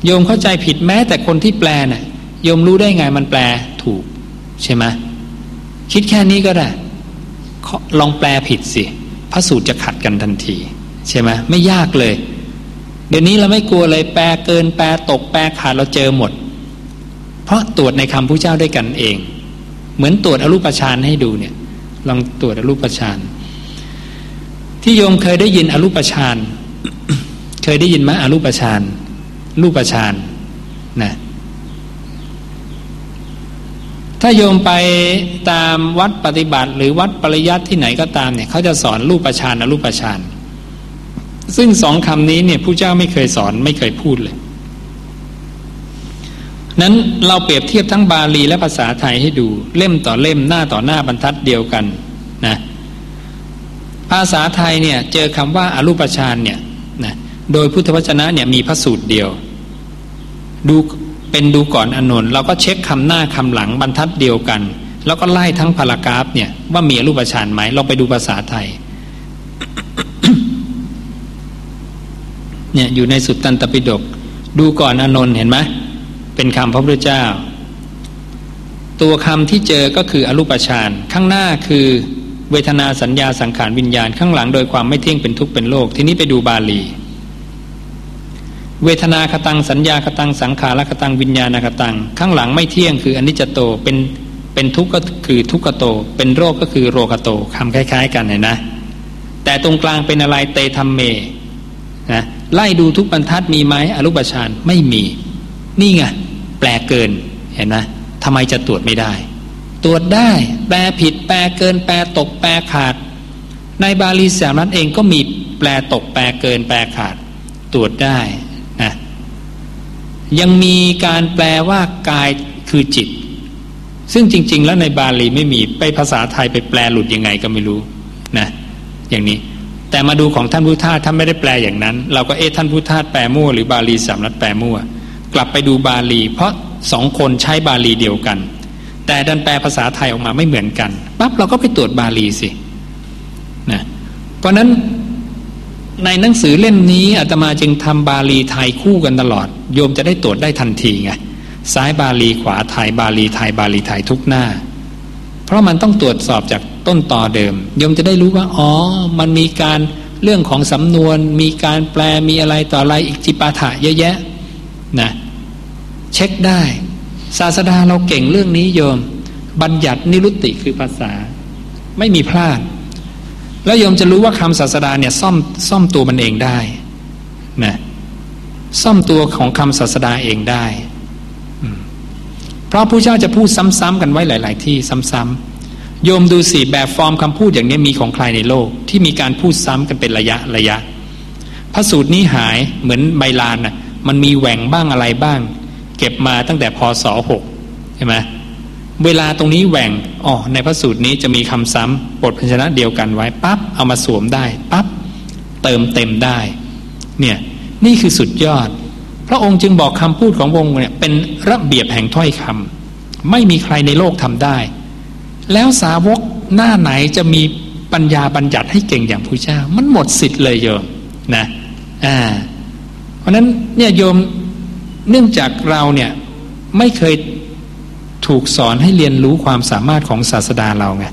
โยมเข้าใจผิดแม้แต่คนที่แปลน่ะโยมรู้ได้ไงมันแปลถูก ใช่ไหมคิดแค่นี้ก็ได้ ลองแปลผิดสิพระสูตรจะขัดกันทันที ใช่ไหมไม่ยากเลย เดี๋ยวนี้เราไม่กลัวเลยแปลเกินแปลตกแปลขาดเราเจอหมด เพราะตรวจในคำพระเจ้าด้วยกันเอง เหมือนตรวจอรูปฌานให้ดูเนี่ย ลองตรวจอรูปฌานที่โยมเคยได้ยินอรูปฌานเคยได้ยินไหมอรูปฌานรูปฌานนะ ถ้าโยมไปตามวัดปฏิบัติ หรือวัดปริยัติที่ไหนก็ตามเนี่ยเขาจะสอนรูปฌานอรูปฌานซึ่งสองคำนี้เนี่ยผู้เจ้าไม่เคยสอนไม่เคยพูดเลย นั้นเราเปรียบเทียบทั้งบาลีและภาษาไทยให้ดูเล่มต่อเล่มหน้าต่อหน้าบรรทัดเดียวกันนะภาษาไทยเนี่ยเจอคำว่าอารูปฌานเนี่ยนะโดยพุทธวจนะเนี่ยมีพระสูตรเดียว ดู เป็นดูก่อนอนนท์เราก็เช็คคำหน้าคำหลังบรรทัดเดียวกัน แล้วก็ไล่ทั้งพารากราฟเนี่ยว่ามีอรูปฌานไหมเราไปดูภาษาไทยเนี่ยอยู่ในสุตตันตปิฎกดูก่อนอนนท์เห็นไหมเป็นคำพระพุทธเจ้า ตัวคำที่เจอก็คืออรูปฌานข้างหน้าคือเวทนาสัญญาสังขารวิญญาณข้างหลังโดยความไม่เที่ยงเป็นทุกข์เป็นโลก ทีนี้ไปดูบาลี เวทนาคตังสัญญาคตังสังขารคตังวิญญาณคตัง ข้างหลังไม่เที่ยงคืออนิจจโตเป็นเป็นทุกข์ก็คือทุกขโต เป็นโรคก็คือโรคโตคำคล้าย ๆ กันเห็นนะ แต่ตรงกลางเป็นอะไรเตธรรมเมนะไล่ดูทุกบรรทัดมีไหมอรูปฌานไม่มีนี่ไงแปลเกินเห็นไหมทำไมจะตรวจไม่ได้ ตรวจได้ แปลผิด แปลเกิน แปลตก แปลขาด ในบาลีสามนั้นเองก็มีแปลตก แปลเกิน แปลขาด ตรวจได้ นะยังมีการแปลว่ากายคือจิต ซึ่งจริง ๆ แล้วในบาลีไม่มีไปภาษาไทยไปแปลหลุดยังไงก็ไม่รู้นะอย่างนี้แต่มาดูของท่านพุทธาท่านไม่ได้แปลอย่างนั้น เราก็เอ๊ะท่านพุทธาแปลมั่วหรือบาลีสามรัฐแปลมั่ว กลับไปดูบาลี เพราะสองคนใช้บาลีเดียวกัน แต่ดันแปลภาษาไทยออกมาไม่เหมือนกันปั๊บเราก็ไปตรวจบาลีสินะเพราะนั้น ในหนังสือเล่มนี้อาตมาจึงทำบาลีไทยคู่กันตลอด โยมจะได้ตรวจได้ทันทีไงซ้ายบาลีขวาไทยบาลีไทยบาลีไทยทุกหน้า เพราะมันต้องตรวจสอบจากต้นต่อเดิม โยมจะได้รู้ว่า อ๋อ มันมีการเรื่องของสำนวน มีการแปลมีอะไรต่ออะไรอีกจิปาถะเยอะแยะนะเช็คได้ ศาสดาเราเก่งเรื่องนี้โยม บัญญัตินิรุตติคือภาษา ไม่มีพลาด แล้วโยมจะรู้ว่าคำศาสดาเนี่ยซ่อมซ่อมตัวมันเองได้นะซ่อมตัวของคำศาสดาเองได้ เพราะผู้เจ้าจะพูดซ้ำๆกันไว้หลาย ๆ ที่ซ้ำๆโยมดูสิแบบฟอร์มคำพูดอย่างนี้มีของใครในโลก ที่มีการพูดซ้ำกันเป็นระยะระยะพระสูตรนี้หายเหมือนใบลานน่ะมันมีแหว่งบ้างอะไรบ้าง เก็บมาตั้งแต่พศหกใช่ไหม เวลาตรงนี้แหว่งอ๋อในพระสูตรนี้จะมีคำซ้ำบทพันชนะเดียวกันไว้ปั๊บเอามาสวมได้ปั๊บเติมเต็มได้ เนี่ยนี่คือสุดยอด พระองค์จึงบอกคำพูดของวงเนี่ยเป็นระเบียบแห่งถ้อยคำไม่มีใครในโลกทำได้ แล้วสาวกหน้าไหนจะมีปัญญาบัญญัติให้เก่งอย่างพระเจ้า มันหมดสิทธิ์เลยโยมนะอ่าเพราะนั้นเนี่ยโยมเนื่องจากเราเนี่ยไม่เคย ถูกสอนให้เรียนรู้ความสามารถของศาสดาเราไง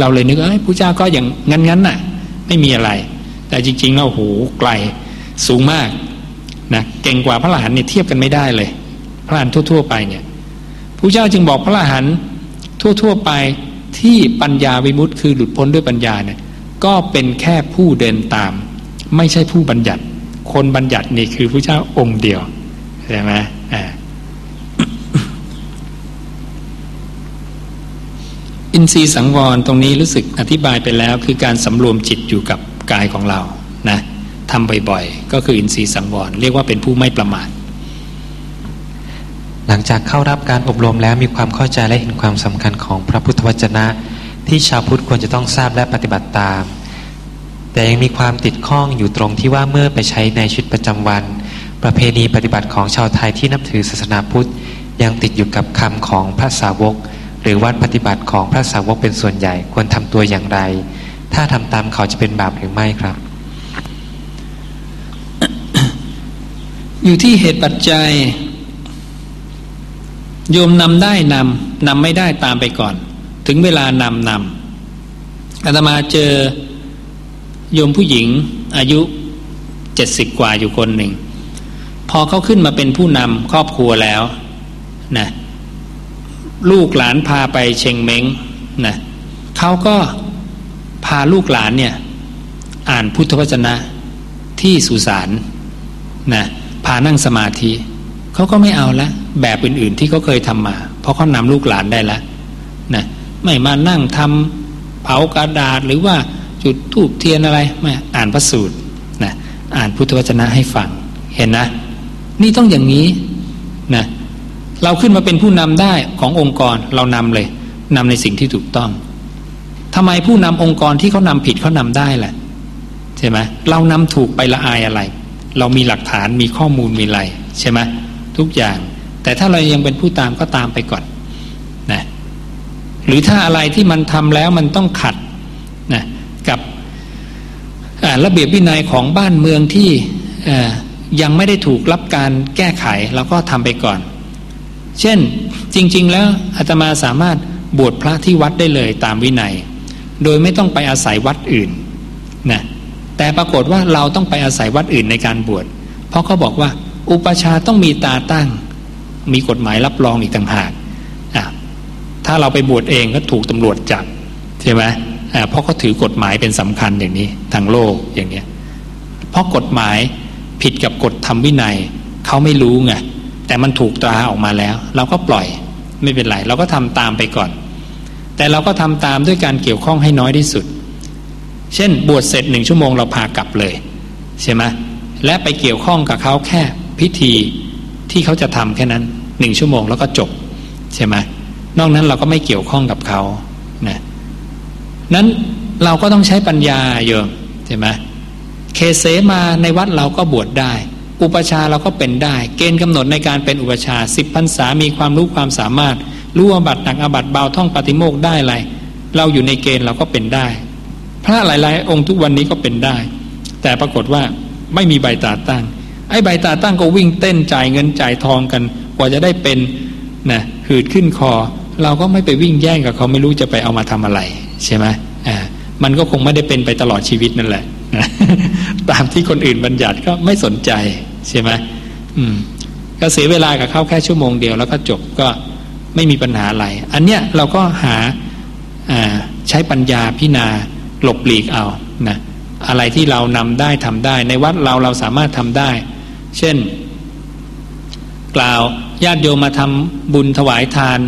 เราเลยนึกเอ้ยพระเจ้าก็อย่างงั้นๆน่ะ ไม่มีอะไร แต่จริงๆแล้วโหไกลสูงมากนะเก่งกว่าพระอรหันต์เนี่ยเทียบกันไม่ได้เลย พระอรหันต์ทั่ว ๆ ไปเนี่ยพระเจ้าจึงบอกพระอรหันต์ทั่ว ๆ ไปที่ปัญญาวิมุตต์คือหลุดพ้นด้วยปัญญาเนี่ยก็เป็นแค่ผู้เดินตาม ไม่ใช่ผู้บัญญัติ คนบัญญัตินี่คือพระเจ้าองค์เดียวใช่ไหมอ่า อินทรีย์สังวรตรงนี้รู้สึกอธิบายไปแล้ว คือการสำรวมจิตอยู่กับกายของเรานะทำบ่อยๆ ก็คืออินทรีย์สังวรเรียกว่าเป็นผู้ไม่ประมาทหลังจากเข้ารับการอบรมแล้วมีความเข้าใจและเห็นความสำคัญของพระพุทธวจนะ ที่ชาวพุทธควรจะต้องทราบและปฏิบัติตาม แต่ยังมีความติดข้องอยู่ตรงที่ว่าเมื่อไปใช้ในชีวิตประจำวัน ประเพณีปฏิบัติของชาวไทยที่นับถือศาสนาพุทธ ยังติดอยู่กับคำของพระสาวก หรือวัดปฏิบัติของพระสาวกเป็นส่วนใหญ่ควรทำตัวอย่างไร ถ้าทำตามเขาจะเป็นบาปหรือไม่ครับ อยู่ที่เหตุปัจจัย โยมนำได้นำนำไม่ได้ตามไปก่อน ถึงเวลานำนำอาตมาเจอโยมผู้หญิงอายุเจ็ดสิบกว่าอยู่คนหนึ่ง พอเขาขึ้นมาเป็นผู้นำครอบครัวแล้วนะ ลูกหลานพาไปเชงเม้งนะเขาก็พาลูกหลานเนี่ย อ่านพุทธวจนะที่สุสานนะพานั่งสมาธิเขาก็ไม่เอาละแบบอื่นๆที่เขาเคยทำมา เพราะเขานำลูกหลานได้แล้วนะไม่มานั่งทำเผากระดาษหรือว่าจุดทูบเทียนอะไรไม่อ่านพระสูตรนะอ่านพุทธวจนะให้ฟังเห็นนะ นี่ต้องอย่างนี้นะ เราขึ้นมาเป็นผู้นำได้ขององค์กรเรานำเลยนำในสิ่งที่ถูกต้องทำไมผู้นำองค์กรที่เขานำผิดเขานำได้แหละใช่ไหมเรานำถูกไปละอายอะไร เรามีหลักฐานมีข้อมูลมีอะไรใช่ไหมทุกอย่าง แต่ถ้าเรายังเป็นผู้ตามก็ตามไปก่อนนะหรือถ้าอะไรที่มันทำแล้วมันต้องขัดนะกับระเบียบวินัยของบ้านเมืองที่ยังไม่ได้ถูกรับการแก้ไขเราก็ทำไปก่อน เช่นจริง ๆ แล้วอาตมาสามารถบวชพระที่วัดได้เลยตามวินัย โดยไม่ต้องไปอาศัยวัดอื่นนะแต่ปรากฏว่าเราต้องไปอาศัยวัดอื่นในการบวชเพราะเขาบอกว่า อุปชาต้องมีตาตั้ง มีกฎหมายรับรองอีกต่างหากอะถ้าเราไปบวชเองก็ถูกตำรวจจับใช่ไหมอ่าเพราะเขาถือกฎหมายเป็นสำคัญอย่างนี้ทางโลกอย่างเนี้ยเพราะกฎหมายผิดกับกฎธรรมวินัยเขาไม่รู้ไง แต่มันถูกตราออกมาแล้ว เราก็ปล่อยไม่เป็นไรเราก็ทำตามไปก่อน แต่เราก็ทำตามด้วยการเกี่ยวข้องให้น้อยที่สุด เช่น บวชเสร็จหนึ่งชั่วโมงเราพากลับเลยใช่ไหมและไปเกี่ยวข้องกับเขาแค่พิธีที่เขาจะทำแค่นั้นหนึ่งชั่วโมงแล้วก็จบใช่ไหมนอกนั้นเราก็ไม่เกี่ยวข้องกับเขานะนั้นเราก็ต้องใช้ปัญญาเยอะใช่ไหมเคเสมาในวัดเราก็บวชได้ อุปชาเราก็เป็นได้ เกณฑ์กำหนดในการเป็นอุปชาสิบพรรษามีความรู้ความสามารถ รู้อบัตหนักอบัตเบาท่องปฏิโมกได้อะไรเราอยู่ในเกณฑ์เราก็เป็นได้ พระหลาย ๆ องค์ทุกวันนี้ก็เป็นได้ แต่ปรากฏว่าไม่มีใบตาตั้ง ไอ้ใบตาตั้งก็วิ่งเต้นจ่ายเงินจ่ายทองกัน กว่าจะได้เป็นนะหืดขึ้นคอ เราก็ไม่ไปวิ่งแย่งกับเขาไม่รู้จะไปเอามาทำอะไร ใช่ไหมอ่ามันก็คงไม่ได้เป็นไปตลอดชีวิตนั่นแหละ ตามที่คนอื่นบัญญัติก็ไม่สนใจใช่ไหมอืม ก็เสียเวลากับเขาแค่ชั่วโมงเดียวแล้วก็จบก็ไม่มีปัญหาอะไร อันเนี้ยเราก็หาใช้ปัญญาพินาหลบหลีกเอานะอะไรที่เรานำได้ทำได้ ในวัดเราเราสามารถทำได้ เช่น กล่าวญาติโยมมาทำบุญถวายทาน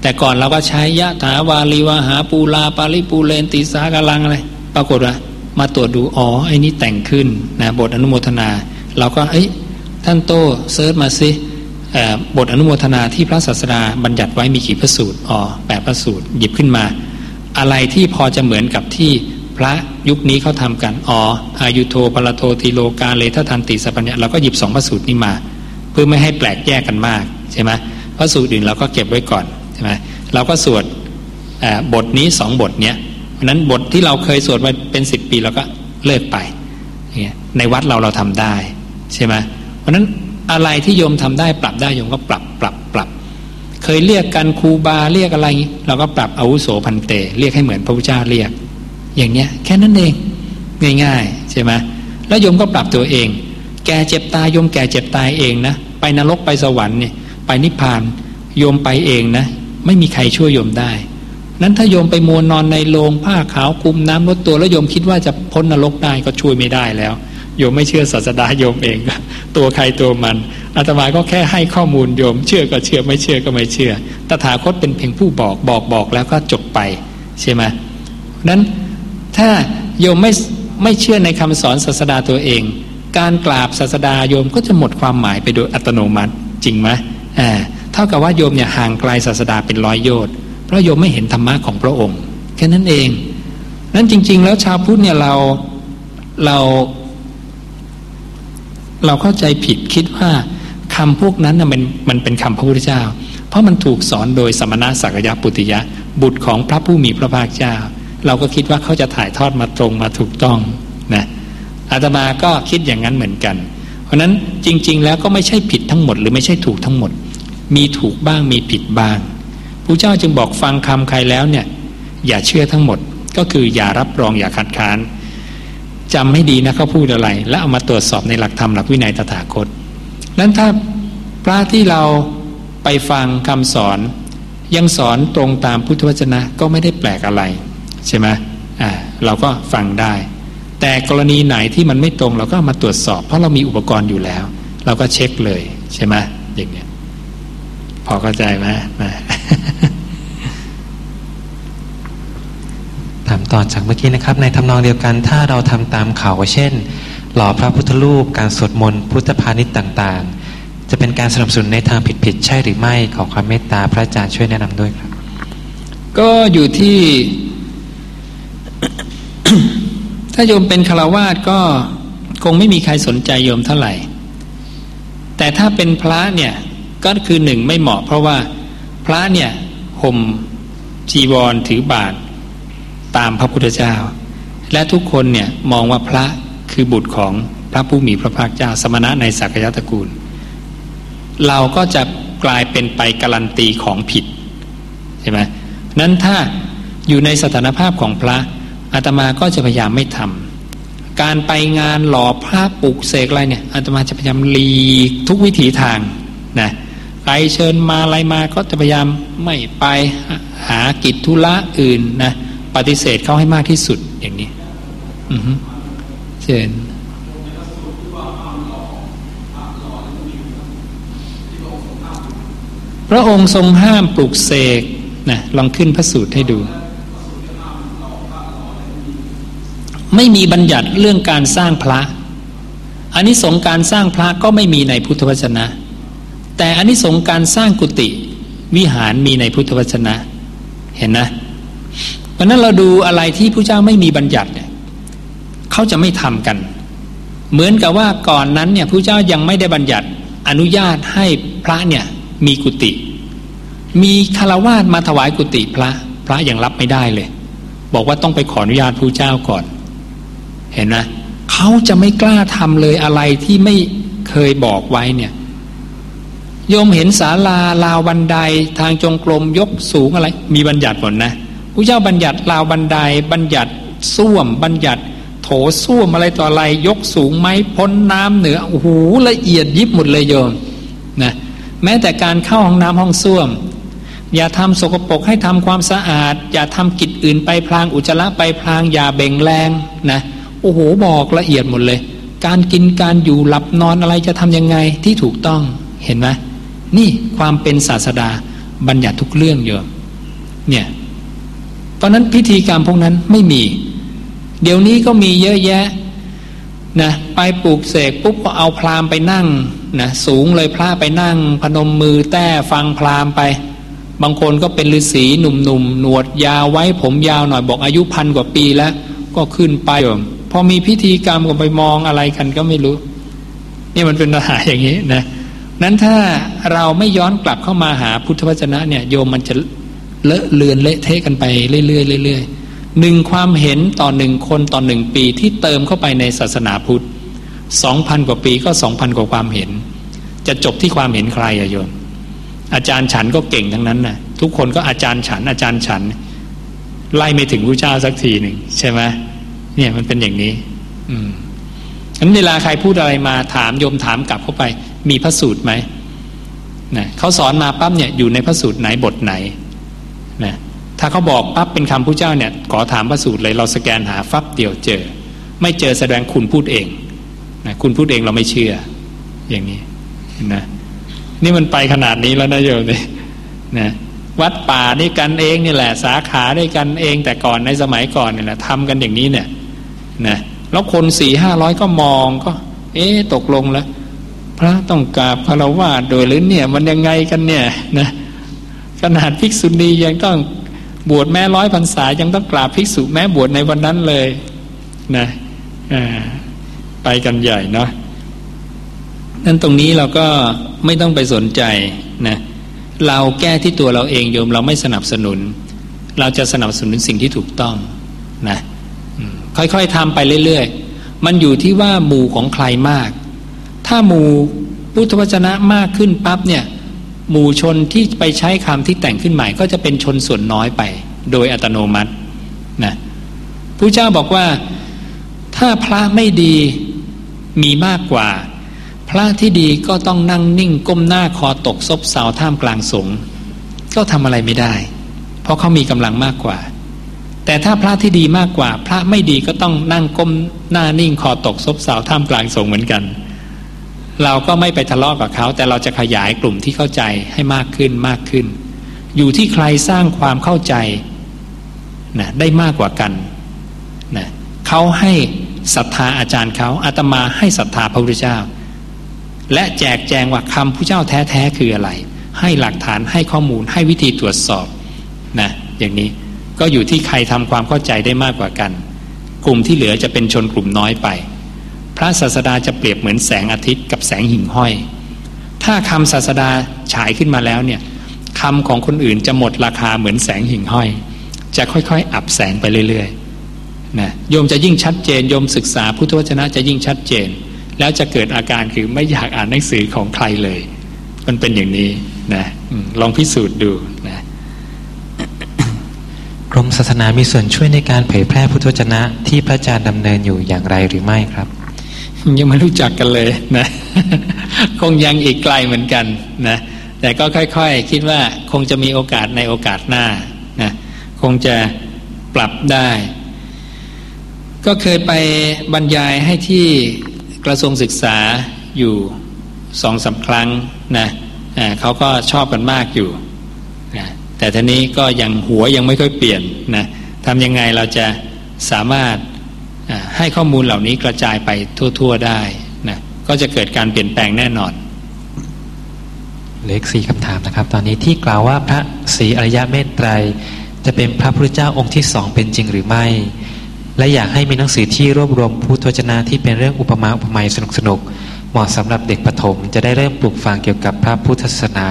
แต่ก่อนเราก็ใช้ยะถาวาลีวาหาปูลาปาริปูเลนติสากลังอะไร ปรากฏว่ามาตรวจดูอ๋อไอ้นี่แต่งขึ้นนะบทอนุโมทนา เราก็เอ้ยท่านโตเซิร์ชมาสิบทอนุโมทนาที่พระศาสดาบัญญัติไว้มีกี่พระสูตรอ๋อแปดพระสูตรหยิบขึ้นมา อะไรที่พอจะเหมือนกับที่พระยุคนี้เขาทำกันอ๋ออายุโทปรโททีโลกาเลททันติสัพพัญญะเราก็หยิบสองพระสูตรนี้มา เพื่อไม่ให้แปลกแยกกันมากใช่ไหมพระสูตรอื่นเราก็เก็บไว้ก่อนใช่ไหมเราก็สวดบทนี้สองบทเนี้ย นั้นบทที่เราเคยสวดมาเป็นสิบปีเราก็เลิกไปในวัดเราเราทำได้ใช่ไหมเพราะนั้นอะไรที่โยมทำได้ปรับได้โยมก็ปรับปรับปรับ เคยเรียกกันครูบาเรียกอะไรเราก็ปรับอาวุโสพันเต เรียกให้เหมือนพระพุทธเจ้าเรียก อย่างเนี้ย แค่นั้นเองง่ายๆใช่ไหมแล้วโยมก็ปรับตัวเอง แกเจ็บตายโยมแกเจ็บตายเองนะไปนรกไปสวรรค์เนี่ยไปนิพพานโยมไปเองนะ ไม่มีใครช่วยโยมได้ นั้นถ้าโยมไปมัวนอนในโรงผ้าขาวคุมน้ำลดตัวแล้วโยมคิดว่าจะพ้นนรกได้ก็ช่วยไม่ได้แล้วโยมไม่เชื่อศาสดาโยมเองตัวใครตัวมันอาตมาก็แค่ให้ข้อมูลโยม เชื่อก็เชื่อไม่เชื่อก็ไม่เชื่อตถาคตเป็นเพียงผู้บอกบอกบอกแล้วก็จบไปใช่ไหมนั้นถ้าโยมไม่ไม่เชื่อในคำสอนศาสดาตัวเอง การกราบศาสดาโยมก็จะหมดความหมายไปโดยอัตโนมัติจริงไหมอ่าเท่ากับว่าโยมเนี่ยห่างไกลศาสดาเป็นร้อยโยชน์ พราะโยมไม่เห็นธรรมะของพระองค์ แค่นั้นเอง นั้นจริง ๆ แล้วชาวพุทธเนี่ยเราเรา เราเข้าใจผิดคิดว่าคำพวกนั้นน่ะมันมันเป็นคำพระพุทธเจ้า เพราะมันถูกสอนโดยสมณะสักยะปุติยะ บุตรของพระผู้มีพระภาคเจ้า เราก็คิดว่าเขาจะถ่ายทอดมาตรงมาถูกต้องนะอาตมาก็คิดอย่างนั้นเหมือนกัน เพราะนั้นจริง ๆ แล้วก็ไม่ใช่ผิดทั้งหมด หรือไม่ใช่ถูกทั้งหมด มีถูกบ้างมีผิดบ้าง ระเจ้าจึงบอกฟังคำใครแล้วเนี่ยอย่าเชื่อทั้งหมดก็คืออย่ารับรองอย่าคัดค้านจำให้ดีนะเขาพูดอะไร แล้วเอามาตรวจสอบในหลักธรรมหลักวินัยตถาคตนั้นถ้าพระที่เราไปฟังคำสอน ยังสอนตรงตามพุทธวจนะก็ไม่ได้แปลกอะไร ใช่ไหมอ่าเราก็ฟังได้ แต่กรณีไหนที่มันไม่ตรงเราก็มาตรวจสอบ เพราะเรามีอุปกรณ์อยู่แล้ว เราก็เช็คเลยใช่ไหมอย่างเนี้ย อเข้าใจไหมถามต่อจากเมื่อกี้นะครับ ในทำนองเดียวกันถ้าเราทำตามเขาเช่น หล่อพระพุทธรูปการสวดมนต์พุทธพาณิชย์ต่างๆ จะเป็นการสนับสนุนในทางผิดๆใช่หรือไม่ขอความเมตตาพระอาจารย์ช่วยแนะนำด้วยครับ ก็อยู่ที่ ถ้าโยมเป็นคารวาสก็คงไม่มีใครสนใจโยมเท่าไหร่ แต่ถ้าเป็นพระเนี่ย ก็คือหนึ่งไม่เหมาะเพราะว่าพระเนี่ยห่มจีวรถือบาทตามพระพุทธเจ้า และทุกคนเนี่ยมองว่าพระคือบุตรของพระผู้มีพระภาคเจ้า สมณะในสักยตระกูล เราก็จะกลายเป็นไปการันตีของผิดใช่ไหมนั้นถ้าอยู่ในสถานภาพของพระอาตมาก็จะพยายามไม่ทำการไปงานหล่อพระปลุกเสกอะไรเนี่ยอาตมาจะพยายามหลีกทุกวิถีทางนะ ใครเชิญมาอะไรมาก็จะพยายามไม่ไปหากิจธุระอื่นนะปฏิเสธเขาให้มากที่สุดอย่างนี้ อือเชิญพระองค์ทรงห้ามปลุกเสกนะลองขึ้นพระสูตรให้ดู ไม่มีบัญญัติเรื่องการสร้างพระอันนี้สงการสร้างพระก็ไม่มีในพุทธวจนะ แต่อันนี้สงการสร้างกุฏิวิหารมีในพุทธวจนะ เห็นนะเพราะนั้นเราดูอะไรที่พระเจ้าไม่มีบัญญัติเนี่ยเขาจะไม่ทำกัน เหมือนกับว่าก่อนนั้นเนี่ยพระเจ้ายังไม่ได้บัญญัติอนุญาตให้พระเนี่ยมีกุฏิมีคารวาสมาถวายกุฏิพระพระยังรับไม่ได้เลย บอกว่าต้องไปขออนุญาตพระเจ้าก่อน เห็นนะเขาจะไม่กล้าทำเลยอะไรที่ไม่เคยบอกไว้เนี่ย โยมเห็นศาลาลาวบันไดทางจงกรมยกสูงอะไร มีบัญญัติหมดนะพระเจ้าบัญญัติลาวบันไดบัญญัติส้วมบัญญัติโถส้วมอะไรต่ออะไร ยกสูงไหมพ้นน้ำเหนือโอ้โหละเอียดยิบหมดเลยโยมนะแม้แต่การเข้าห้องน้ำห้องส้วม อย่าทำสกปรกให้ทำความสะอาด อย่าทำกิจอื่นไปพลางอุจจาระไปพลางอย่าเบ่งแรงนะโอ้โหบอกละเอียดหมดเลย การกินการอยู่หลับนอนอะไรจะทำยังไงที่ถูกต้องเห็นไหม นี่ความเป็นศาสดาบัญญัติทุกเรื่องเยอะเนี่ยเพราะนั้นพิธีกรรมพวกนั้นไม่มี เดี๋ยวนี้ก็มีเยอะแยะนะไปปลูกเสกปุ๊บก็เอาพราหมณ์ไปนั่งนะสูงเลยพระไปนั่ง พนมมือแต้ฟังพราหมณ์ไป บางคนก็เป็นฤาษีหนุ่มๆหนวดยาวไว้ผมยาวหน่อยบอกอายุพันกว่าปีแล้ว ก็ขึ้นไปพอมีพิธีกรรมก็ไปมองอะไรกันก็ไม่รู้ นี่มันเป็นปัญหาอย่างนี้นะ นั้นถ้าเราไม่ย้อนกลับเข้ามาหาพุทธวจนะเนี่ยโยมมันจะเลอะเลือนเละเทะกันไปเรื่อยๆเรื่อยๆหนึ่งความเห็นต่อหนึ่งคนต่อหนึ่งปีที่เติมเข้าไปในศาสนาพุทธสองพันกว่าปีก็สองพันกว่าความเห็น จะจบที่ความเห็นใครอะโยมอาจารย์ฉันก็เก่งทั้งนั้นนะทุกคนก็อาจารย์ฉัน อาจารย์ฉัน ไล่ไม่ถึงพระเจ้าสักทีหนึ่งใช่ไหมเนี่ยมันเป็นอย่างนี้ อืมนั้นเวลาใครพูดอะไรมาถามโยมถามกลับเข้าไป มีพระสูตรไหมนะเขาสอนมาปั๊บเนี่ยอยู่ในพระสูตรไหนบทไหนนะถ้าเขาบอกปั๊บเป็นคำพระเจ้าเนี่ยขอถามพระสูตรเลยเราสแกนหาฟับเดียวเจอ ไม่เจอแสดงคุณพูดเองนะคุณพูดเองเราไม่เชื่อ อย่างนี้นะนี่มันไปขนาดนี้แล้วนะโยมเนี่ยนะวัดป่านี่กันเองนี่แหละ สาขาด้วยกันเองแต่ก่อนในสมัยก่อนเนี่ยแหละทำกันอย่างนี้เนี่ยนะแล้วคนสี่ห้าร้อยก็มองก็ เอ๊ตกลงแล้ว พระต้องกราบคารวะโดยหรือเนี่ย มันยังไงกันเนี่ยนะขนาดภิกษุณียังต้องบวชแม้ร้อยพรรษายังต้องกราบภิกษุแม้บวชในวันนั้นเลยนะไปกันใหญ่เนาะนั่นตรงนี้เราก็ไม่ต้องไปสนใจนะเราแก้ที่ตัวเราเองโยมเราไม่สนับสนุน เราจะสนับสนุนสิ่งที่ถูกต้องนะค่อยๆทำไปเรื่อยๆ มันอยู่ที่ว่าหมู่ของใครมาก ถ้าหมู่พุทธวจนะมากขึ้นปั๊บเนี่ยหมู่ชนที่ไปใช้คำที่แต่งขึ้นใหม่ ก็จะเป็นชนส่วนน้อยไป โดยอัตโนมัตินะพระเจ้าบอกว่าถ้าพระไม่ดีมีมากกว่า พระที่ดีก็ต้องนั่งนิ่งก้มหน้าคอตกซบเซาท่ามกลางสงฆ์ก็ทำอะไรไม่ได้ เพราะเขามีกำลังมากกว่า แต่ถ้าพระที่ดีมากกว่า พระไม่ดีก็ต้องนั่งก้มหน้านิ่งคอตกซบเซาท่ามกลางสงฆ์เหมือนกัน เราก็ไม่ไปทะเลาะกับเขา แต่เราจะขยายกลุ่มที่เข้าใจให้มากขึ้นมากขึ้น อยู่ที่ใครสร้างความเข้าใจนะได้มากกว่ากันนะเขาให้ศรัทธาอาจารย์เขาอาตมาให้ศรัทธาพระพุทธเจ้า และแจกแจงว่าคำผู้เจ้าแท้ๆคืออะไร ให้หลักฐานให้ข้อมูลให้วิธีตรวจสอบนะอย่างนี้ก็อยู่ที่ใครทำความเข้าใจได้มากกว่ากัน กลุ่มที่เหลือจะเป็นชนกลุ่มน้อยไป ระศาสดาจะเปรียบเหมือนแสงอาทิตย์กับแสงหิ่งห้อย ถ้าคำศาสดาฉายขึ้นมาแล้วเนี่ยคำของคนอื่นจะหมดราคาเหมือนแสงหิ่งห้อย จะค่อยๆ อับแสงไปเรื่อยๆนะโยมจะยิ่งชัดเจนโยมศึกษาพุทธวจนะจะยิ่งชัดเจน แล้วจะเกิดอาการคือไม่อยากอ่านหนังสือของใครเลย มันเป็นอย่างนี้นะลองพิสูจน์ดูนะกรมศาสนามีส่วนช่วยในการเผยแพร่พุทธวจนะที่พระอาจารย์ดำเนินอยู่อย่างไรหรือไม่ครับ ยังไม่รู้จักกันเลยนะคงยังอีกไกลเหมือนกันนะแต่ก็ค่อยๆคคิดว่าคงจะมีโอกาสในโอกาสหน้านะคงจะปรับได้ ก็เคยไปบรรยายให้ที่กระทรวงศึกษาอยู่สองสาครั้งนะเขาก็ชอบกันมากอยู่นะแต่ทีนี้ก็ยังหัวยังไม่ค่อยเปลี่ยนนะทำยังไงเราจะสามารถ ให้ข้อมูลเหล่านี้กระจายไปทั่ว ๆได้นะก็จะเกิดการเปลี่ยนแปลงแน่นอนเหลือสี่คำถามนะครับ ตอนนี้ที่กล่าวว่าพระศรีอริยะเมตไตร จะเป็นพระพุทธเจ้าองค์ที่สองเป็นจริงหรือไม่ และอยากให้มีหนังสือที่รวบรวมพุทธวจนะที่เป็นเรื่องอุปมาอุปไมยสนุกสนุกเหมาะสำหรับเด็กปฐมจะได้เริ่มปลูกฝังเกี่ยวกับพระพุทธศาสนา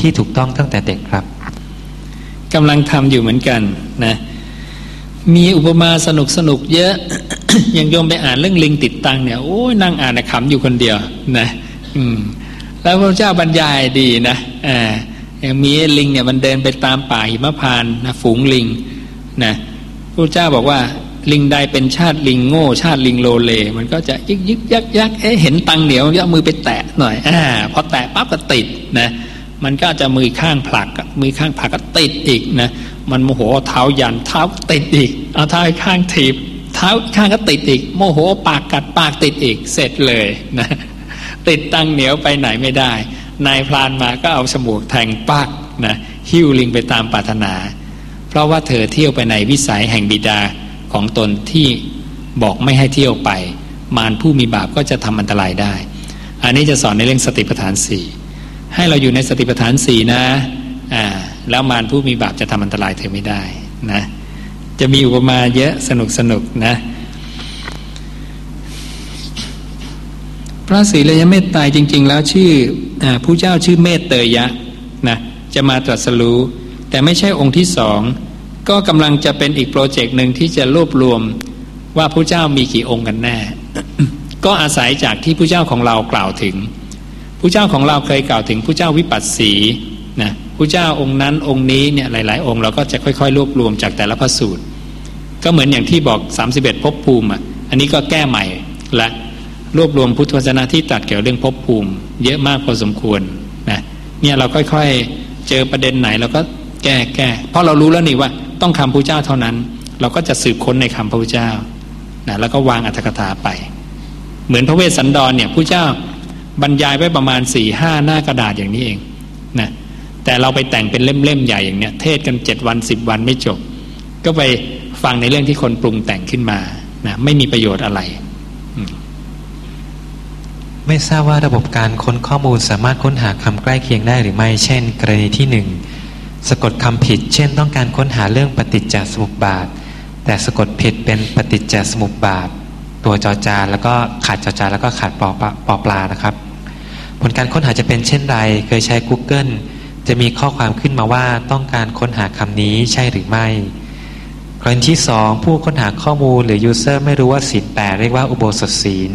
ที่ถูกต้องตั้งแต่เด็กครับกำลังทำอยู่เหมือนกันนะมีอุปมาสนุกสนุกเยอะ อย่างโยมไปอ่านเรื่องลิงติดตังเนี่ยโอ้ยนั่งอ่านขำอยู่คนเดียวนะอืมแล้วพระเจ้าบรรยายดีนะอ่าอย่างมีลิงเนี่ยมันเดินไปตามป่าหิมพานนะฝูงลิงนะพระเจ้าบอกว่า ลิงใดเป็นชาติลิงโง่ ชาติลิงโลเล มันก็จะยึกยึกยักยักเอ๊ะเห็นตังเหนียวยักมือไปแตะหน่อยอ่าพอแตะปั๊บก็ติดนะมันก็จะมือข้างผลักมือข้างผลักก็ติดอีกนะมันโมโหเท้ายันเท้าติดอีกเอาเท้าข้างถีบ เท้าข้างก็ติดอีก โมโหปากกัดปากติดอีก เสร็จเลยนะ ติดตั้งเหนียวไปไหนไม่ได้ นายพรานมาก็เอาสมูกแทงปักนะหิ้วลิงไปตามปรารถนา เพราะว่าเธอเที่ยวไปในวิสัยแห่งบิดาของตนที่บอกไม่ให้เที่ยวไป มารผู้มีบาปก็จะทำอันตรายได้ อันนี้จะสอนในเรื่องสติปัฏฐานสี่ให้เราอยู่ในสติปัฏฐานสี่นะอ่าแล้วมารผู้มีบาปจะทำอันตรายเธอไม่ได้นะ จะมีอุปมาเยอะสนุกสนุกนะ พระศรีเลยเมตตายจริง ๆ แล้วชื่ออผู้เจ้าชื่อเมตเตยะนะจะมาตรัสรู้ แต่ไม่ใช่องค์ที่สองก็กำลังจะเป็นอีกโปรเจกต์หนึ่งที่จะรวบรวมว่าผู้เจ้ามีกี่องค์กันแน่ ก็อาศัยจากที่ผู้เจ้าของเรากล่าวถึงผู้เจ้าของเราเคยกล่าวถึงผู้เจ้าวิปัสสีนะผู้เจ้าองค์นั้นองค์นี้เนี่ยหลาย ๆ องค์เราก็จะค่อย ๆ รวบรวมจากแต่ละพระสูตร ก็เหมือนอย่างที่บอก 31ภพภูมิอะอันนี้ก็แก้ใหม่และรวบรวมพุทธวจนะที่ตัดเกี่ยวเรื่องภพภูมิ เยอะมากพอสมควรนะเนี่ยเราค่อยๆเจอประเด็นไหนเราก็แก้แก้เพราะเรารู้แล้วนี่ว่าต้องคำพระเจ้าเท่านั้น เราก็จะสืบค้นในคำพระเจ้านะแล้วก็วางอัตถกถาไป เหมือนพระเวสสันดรเนี่ยผู้เจ้าบรรยายไว้ประมาณสี่ห้าหน้ากระดาษอย่างนี้เองนะแต่เราไปแต่งเป็นเล่มๆใหญ่อย่างเนี้ยเทศกันเจ็ดวันสิบวันไม่จบ ก็ไป ฟังในเรื่องที่คนปรุงแต่งขึ้นมานะไม่มีประโยชน์อะไรไม่ทราบว่าระบบการค้นข้อมูลสามารถค้นหาคำใกล้เคียงได้หรือไม่ เช่น กรณีที่หนึ่งสะกดคำผิด เช่น ต้องการค้นหาเรื่องปฏิจจสมุปบาท แต่สะกดผิดเป็นปฏิจจสมุปบาท ตัวจอจานแล้วก็ขาดจอจานแล้วก็ขาดปอปอปลานะครับ ผลการค้นหาจะเป็นเช่นไร เคยใช้ Google จะมีข้อความขึ้นมาว่าต้องการค้นหาคำนี้ใช่หรือไม่ กรณีที่สองผู้ค้นหาข้อมูลหรือยูเซอร์ไม่รู้ว่าศีลแปดเรียกว่าอุโบสถศีล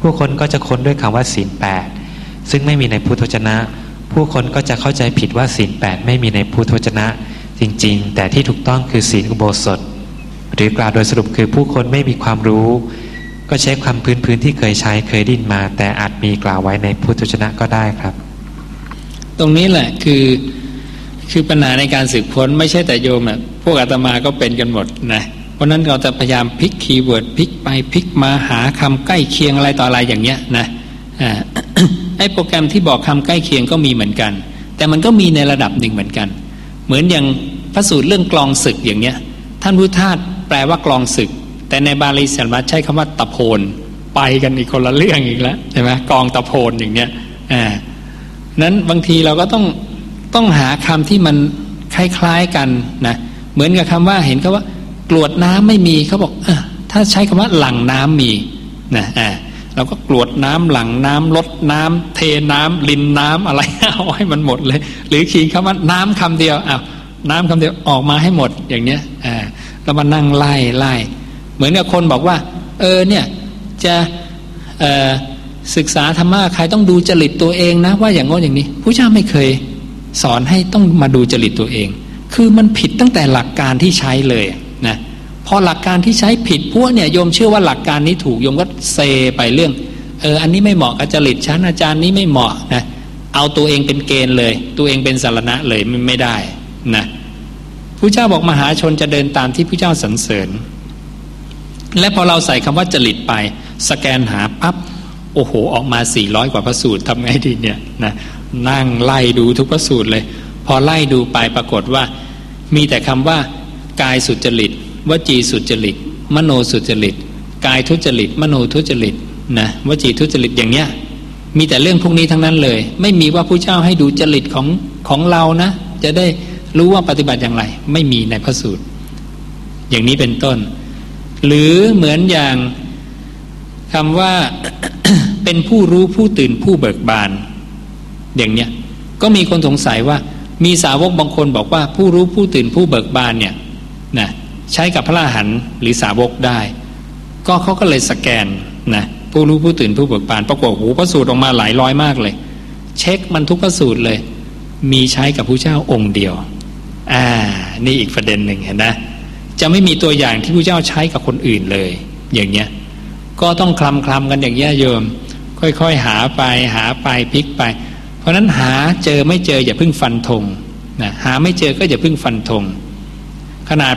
ผู้คนก็จะค้นด้วยคำว่าศีลแปดซึ่งไม่มีในพุทธวจนะ ผู้คนก็จะเข้าใจผิดว่าศีลแปดไม่มีในพุทธวจนะ จริงๆ แต่ที่ถูกต้องคือศีลอุโบสถ หรือกล่าวโดยสรุปคือผู้คนไม่มีความรู้ ก็ใช้ความพื้นพื้นที่เคยใช้เคยดิ้นมา แต่อาจมีกล่าวไว้ในพุทธวจนะก็ได้ครับ ตรงนี้แหละคือ คือปัญหาในการสืบค้นไม่ใช่แต่โยมอะพวกอาตมาก็เป็นกันหมดนะเพราะนั้นเราจะพยายามพลิก keyword พลิกไปพลิกมาหาคำใกล้เคียงอะไรต่ออะไรอย่างเงี้ยนะไอ้โปรแกรมที่บอกคำใกล้เคียงก็มีเหมือนกัน แต่มันก็มีในระดับหนึ่งเหมือนกัน เหมือนอย่างพระสูตรเรื่องกลองศึกอย่างเนี้ย ท่านพุทธทาสแปลว่ากลองศึก แต่ในบาลีสยามรัฐใช้คำว่าตะโพนไปกันอีกคนละเรื่องอีกแล้วใช่ไหมกลองตะโพนอย่างเนี้ยอ่านั้นบางทีเราก็ต้อง ต้องหาคำที่มันคล้ายๆกันนะเหมือนกับคำว่าเห็นเขาว่ากรวดน้ำไม่มีเขาบอกอถ้าใช้คำว่าหลังน้ำมีนะอ่าเราก็กรวดน้ำหลังน้ำลดน้ำเทน้ำลินน้ำอะไรเอาให้มันหมดเลย หรือขีดคำว่าน้ำคำเดียวอ้าวน้ำคำเดียวออกมาให้หมดอย่างเนี้ยอ่าแล้วมานั่งไล่ไล่เหมือนกับคนบอกว่า เออเนี่ยจะเออศึกษาธรรมะใครต้องดูจริตตัวเองนะ ว่าอย่างง้นอย่างนี้ผู้เจ้าไม่เคย สอนให้ต้องมาดูจริตตัวเอง คือมันผิดตั้งแต่หลักการที่ใช้เลยนะพอหลักการที่ใช้ผิดพวกเนี่ยโยมเชื่อว่าหลักการนี้ถูกโยมก็เซไปเรื่องเอออันนี้ไม่เหมาะกับจริตชั้นอาจารย์นี้ไม่เหมาะนะเอาตัวเองเป็นเกณฑ์เลย ตัวเองเป็นสารณะเลยไม่ได้นะผู้เจ้าบอกมหาชนจะเดินตามที่ผู้เจ้าสรรเสริญ และพอเราใส่คำว่าจริตไป สแกนหาปั๊บโอ้โหออกมาสี่ร้อยกว่าพระสูตรทำไงดีเนี่ยนะ นั่งไล่ดูทุกพระสูตรเลย พอไล่ดูไปปรากฏว่า มีแต่คำว่ากายสุจริตวจีสุจริต มโนสุจริต กายทุจริต มโนทุจริตนะวจีทุจริตอย่างเนี้ยมีแต่เรื่องพวกนี้ทั้งนั้นเลย ไม่มีว่าผู้เจ้าให้ดูจริตของของเรานะ จะได้รู้ว่าปฏิบัติอย่างไร ไม่มีในพระสูตร อย่างนี้เป็นต้น หรือเหมือนอย่างคำว่าเป็นผู้รู้ผู้ตื่นผู้เบิกบาน อย่างเนี้ยก็มีคนสงสัยว่ามีสาวกบางคนบอกว่าผู้รู้ผู้ตื่นผู้เบิกบานเนี่ยนะใช้กับพระอรหันต์หรือสาวกได้ ก็เขาก็เลยสแกนนะผู้รู้ผู้ตื่นผู้เบิกบานปรากฏหูพระสูตรออกมาหลายร้อยมากเลย เช็คมันทุกพระสูตรเลย มีใช้กับผู้เจ้าองค์เดียว อ่า นี่อีกประเด็นหนึ่งเห็นนะจะไม่มีตัวอย่างที่ผู้เจ้าใช้กับคนอื่นเลย อย่างเนี้ยก็ต้องคลำคลำกันอย่างเงี้ยโยมค่อยๆหาไปหาไปพลิกไป เพราะนั้นหาเจอไม่เจออย่าพิ่งฟันธงนะหาไม่เจอก็อย่าพิ่งฟันธง ขนาด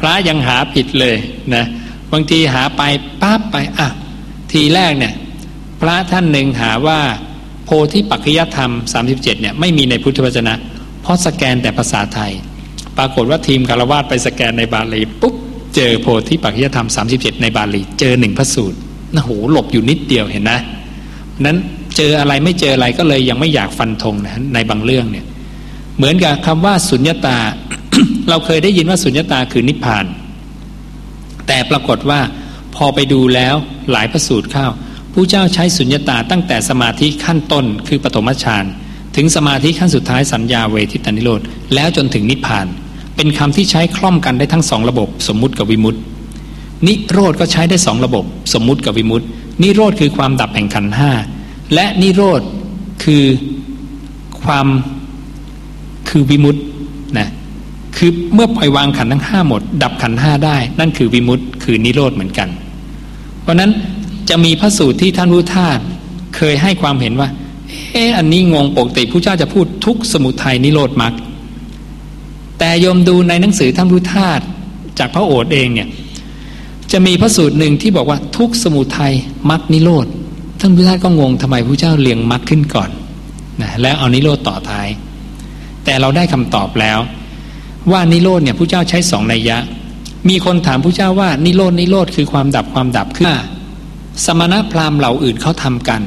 พระยังหาผิดเลยนะบางทีหาไปปั๊บไปอะทีแรกเนี่ยพระท่านหนึ่งหาว่า โพธิปัจจยธรรม 37เนี่ยไม่มีในพุทธวจนะ เพราะสแกนแต่ภาษาไทย ปรากฏว่าทีมคารวาสไปสแกนในบาลีปุ๊บเจอโพธิปัจจยธรรม 37 ในบาลี เจอหนึ่งพระสูตรนะโหหลบอยู่นิดเดียวเห็นนะนั้น เจออะไรไม่เจออะไรก็เลยยังไม่อยากฟันธงนะในบางเรื่องเนี่ยเหมือนกับคำว่าสุญญตา เราเคยได้ยินว่าสุญญตาคือนิพพาน แต่ปรากฏว่าพอไปดูแล้วหลายพระสูตรเข้าผู้เจ้าใช้สุญญตาตั้งแต่สมาธิขั้นต้นคือปฐมฌานถึงสมาธิขั้นสุดท้ายสัญญาเวทิตานิโรธแล้วจนถึงนิพพาน เป็นคำที่ใช้คล่อมกันได้ทั้งสองระบบ สมมุติกับวิมุตติ นิโรธก็ใช้ได้สองระบบ สมมุติกับวิมุตติ นิโรธคือความดับแห่งขันห้า และนิโรธคือความคือวิมุตตินะคือเมื่อปล่อยวางขันทั้งห้าหมด ดับขันห้าได้ นั่นคือวิมุตติคือนิโรธเหมือนกัน เพราะนั้นจะมีพระสูตรที่ท่านพุทธาเคยให้ความเห็นว่าเอออันนี้งงปกติผู้เจ้าจะพูดทุกสมุทัยนิโรธมรรคแต่โยมดูในหนังสือท่านพุทธาจากพระโอษฐ์เองเนี่ยจะมีพระสูตรหนึ่งที่บอกว่าทุกสมุทัยมรรคนิโรธ ท่านพุทธาก็งงทำไมผู้เจ้าเรียงมรรคขึ้นก่อนนะแล้วเอานิโรธต่อท้าย แต่เราได้คำตอบแล้ว ว่านิโรธเนี่ยผู้เจ้าใช้สองนัยยะ มีคนถามผู้เจ้าว่านิโรธนิโรธคือความดับความดับคือสมณพราหมณ์เหล่าอื่นเขาทำกัน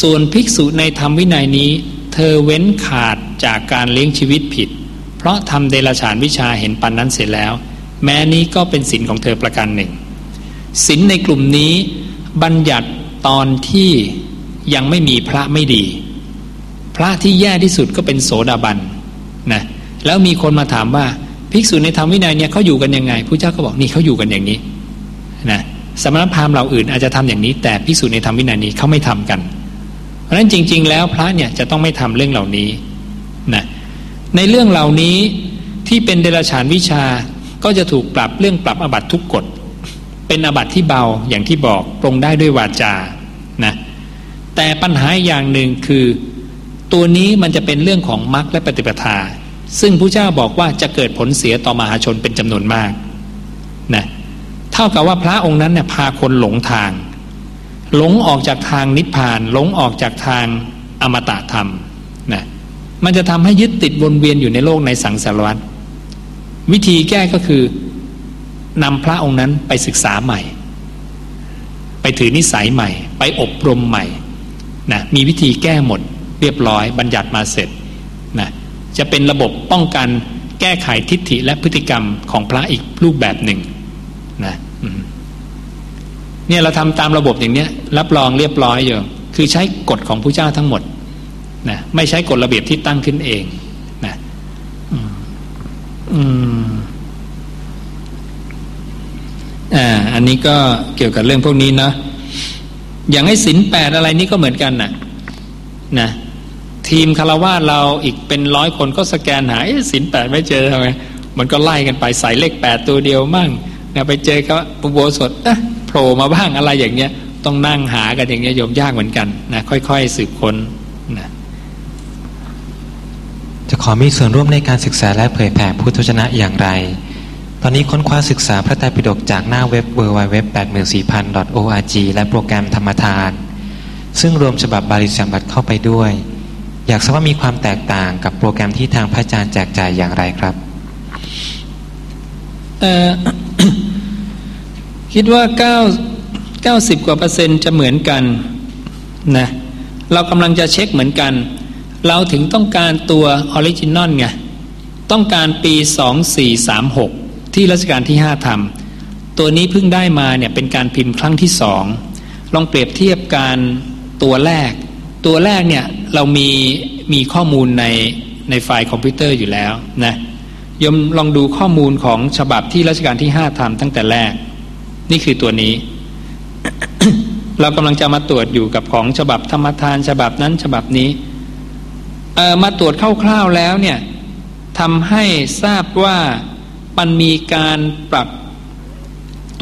ส่วนภิกษุในธรรมวินัยนี้ เธอเว้นขาดจากการเลี้ยงชีวิตผิด เพราะทำเดลฉานวิชาเห็นปันนั้นเสร็จแล้ว แม้นี้ก็เป็นสินของเธอประการหนึ่งสินในกลุ่มนี้บัญญัติ ตอนที่ยังไม่มีพระไม่ดี พระที่แย่ที่สุดก็เป็นโสดาบันนะแล้วมีคนมาถามว่าภิกษุในธรรมวินัยเนี่ยเขาอยู่กันยังไงผู้เจ้าก็บอกนี่เขาอยู่กันอย่างนี้นะสมณพราหมณ์เหล่าอื่นอาจจะทำอย่างนี้ แต่ภิกษุในธรรมวินัยนี้เขาไม่ทำกัน เพราะฉะนั้นจริง ๆ แล้วพระเนี่ยจะต้องไม่ทำเรื่องเหล่านี้นะในเรื่องเหล่านี้ที่เป็นเดรัจฉานวิชาก็จะถูกปรับเรื่องปรับอบัตทุกกฎ เป็นอบัติที่เบาอย่างที่บอกปรงได้ด้วยวาจานะแต่ปัญหาอย่างหนึ่งคือ ตัวนี้มันจะเป็นเรื่องของมรรคและปฏิปทา ซึ่งพระเจ้าบอกว่าจะเกิดผลเสียต่อมหาชนเป็นจำนวนมากนะเท่ากับว่าพระองค์นั้นเนี่ยพาคนหลงทาง หลงออกจากทางนิพพาน หลงออกจากทางอมตะธรรมนะมันจะทำให้ยึดติดวนเวียนอยู่ในโลกในสังสารวัฏวิธีแก้ก็คือ นำพระองค์นั้นไปศึกษาใหม่ ไปถือนิสัยใหม่ ไปอบรมใหม่นะมีวิธีแก้หมดเรียบร้อยบัญญัติมาเสร็จนะจะเป็นระบบป้องกันแก้ไขทิฏฐิและพฤติกรรมของพระอีกรูปแบบหนึ่งนะเนี่ยเราทำตามระบบอย่างเนี้ย รับรองเรียบร้อยอยู่คือใช้กฎของพระเจ้าทั้งหมดนะไม่ใช้กฎระเบียบที่ตั้งขึ้นเองนะอืม อ่าอันนี้ก็เกี่ยวกับเรื่องพวกนี้เนาะอย่างให้สินแปดอะไรนี่ก็เหมือนกันนะ่ะนะทีมคารวาเราอีกเป็นร้อยคนก็สแกนหาสินแปดไม่เจอทำไมมันก็ไล่กันไปใส่เลขแปดตัวเดียวมั่งนะไปเจอเขาปุโบสดอะโผล่มาบ้างอะไรอย่างเงี้ย ต้องนั่งหากันอย่างเงี้ยโยมยากเหมือนกันนะค่อยๆสืบค้นนะจะขอมีส่วนร่วมในการศึกษาและเผยแผ่พุทธวจนะอย่างไร ตอนนี้ค้นคว้าศึกษาพระไตรปิฎกจากหน้าเว็บ www.84000.org และโปรแกรมธรรมทาน ซึ่งรวมฉบับบาลีสัมบัติเข้าไปด้วย อยากทราบว่ามีความแตกต่างกับโปรแกรมที่ทางพระอาจารย์แจกจ่ายอย่างไรครับคิดว่าเก้าเก้าสิบกว่าเปอร์เซ็นต์จะเหมือนกันนะเรากำลังจะเช็คเหมือนกัน เราถึงต้องการตัว original ไงต้องการปีสองสี่สามหก ที่รัชกาลที่ห้าทำตัวนี้เพิ่งได้มาเนี่ยเป็นการพิมพ์ครั้งที่สองลองเปรียบเทียบกับตัวแรก ตัวแรกเนี่ยเรามีมีข้อมูลในในไฟล์คอมพิวเตอร์อยู่แล้วนะยมลองดูข้อมูลของฉบับที่รัชกาลที่ห้าทำตั้งแต่แรก นี่คือตัวนี้ เรากำลังจะมาตรวจอยู่กับของฉบับธรรมทาน ฉบับนั้นฉบับนี้มาตรวจคร่าวๆแล้วเนี่ยทำให้ทราบว่า มันมีการปรับ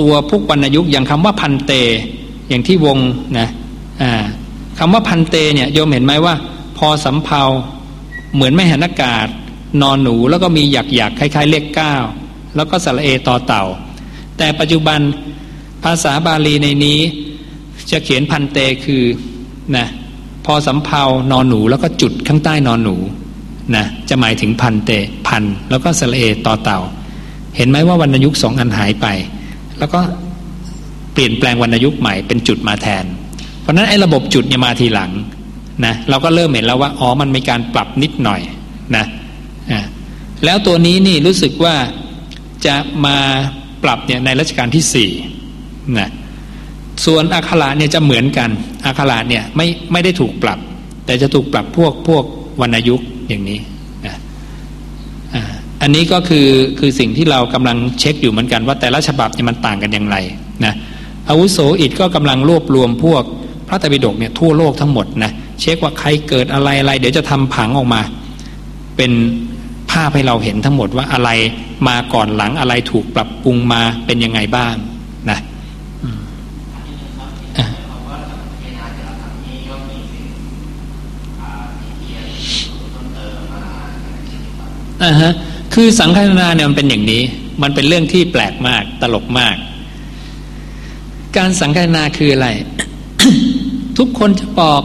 ตัวพวกวรรณยุกอย่างคำว่าพันเต อย่างที่วงนะคำว่าพันเตเนี่ยโยมเห็นไหมว่า พอสำเพาเหมือนไม่หันอากาศ นอนหนูแล้วก็มีหยักหยักคล้าย ๆ เลขเก้าแล้วก็สระเอต่อเต่า แต่ปัจจุบันภาษาบาลีในนี้ จะเขียนพันเตคือนะพอสำเพานอนหนูแล้วก็จุดข้างใต้นอนหนูนะจะหมายถึงพันเตพันแล้วก็สระเอต่อเต่า เห็นไหมว่าวรรณยุกต์สองอันหายไป แล้วก็เปลี่ยนแปลงวรรณยุกต์ใหม่เป็นจุดมาแทน เพราะนั้นไอ้ระบบจุดเนี่ยมาทีหลังนะเราก็เริ่มเห็นแล้วว่าอ๋อมันมีการปรับนิดหน่อยนะแล้วตัวนี้นี่รู้สึกว่าจะมาปรับเนี่ยในรัชกาลที่สี่นะส่วนอักขระเนี่ยจะเหมือนกันอักขระเนี่ยไม่ไม่ได้ถูกปรับ แต่จะถูกปรับพวกพวกวรรณยุกต์อย่างนี้ันนี้ก็คือคือสิ่งที่เรากำลังเช็คอยู่เหมือนกันว่าแต่ละฉบับเนี่ยมันต่างกันอย่างไรนะอาวุโสอิดก็กำลังรวบรวมพวกพระไตรปิฎกเนี่ยทั่วโลกทั้งหมดนะเช็คว่าใครเกิดอะไรอะไร เดี๋ยวจะทำผังออกมา เป็นภาพให้เราเห็นทั้งหมดว่าอะไรมาก่อนหลังอะไรถูกปรับปรุงมาเป็นยังไงบ้างนะอ่าฮะ คือสังขารนาเนี่ยมันเป็นอย่างนี้ มันเป็นเรื่องที่แปลกมากตลกมาก การสังขารนาคืออะไร ทุกคนจะบอก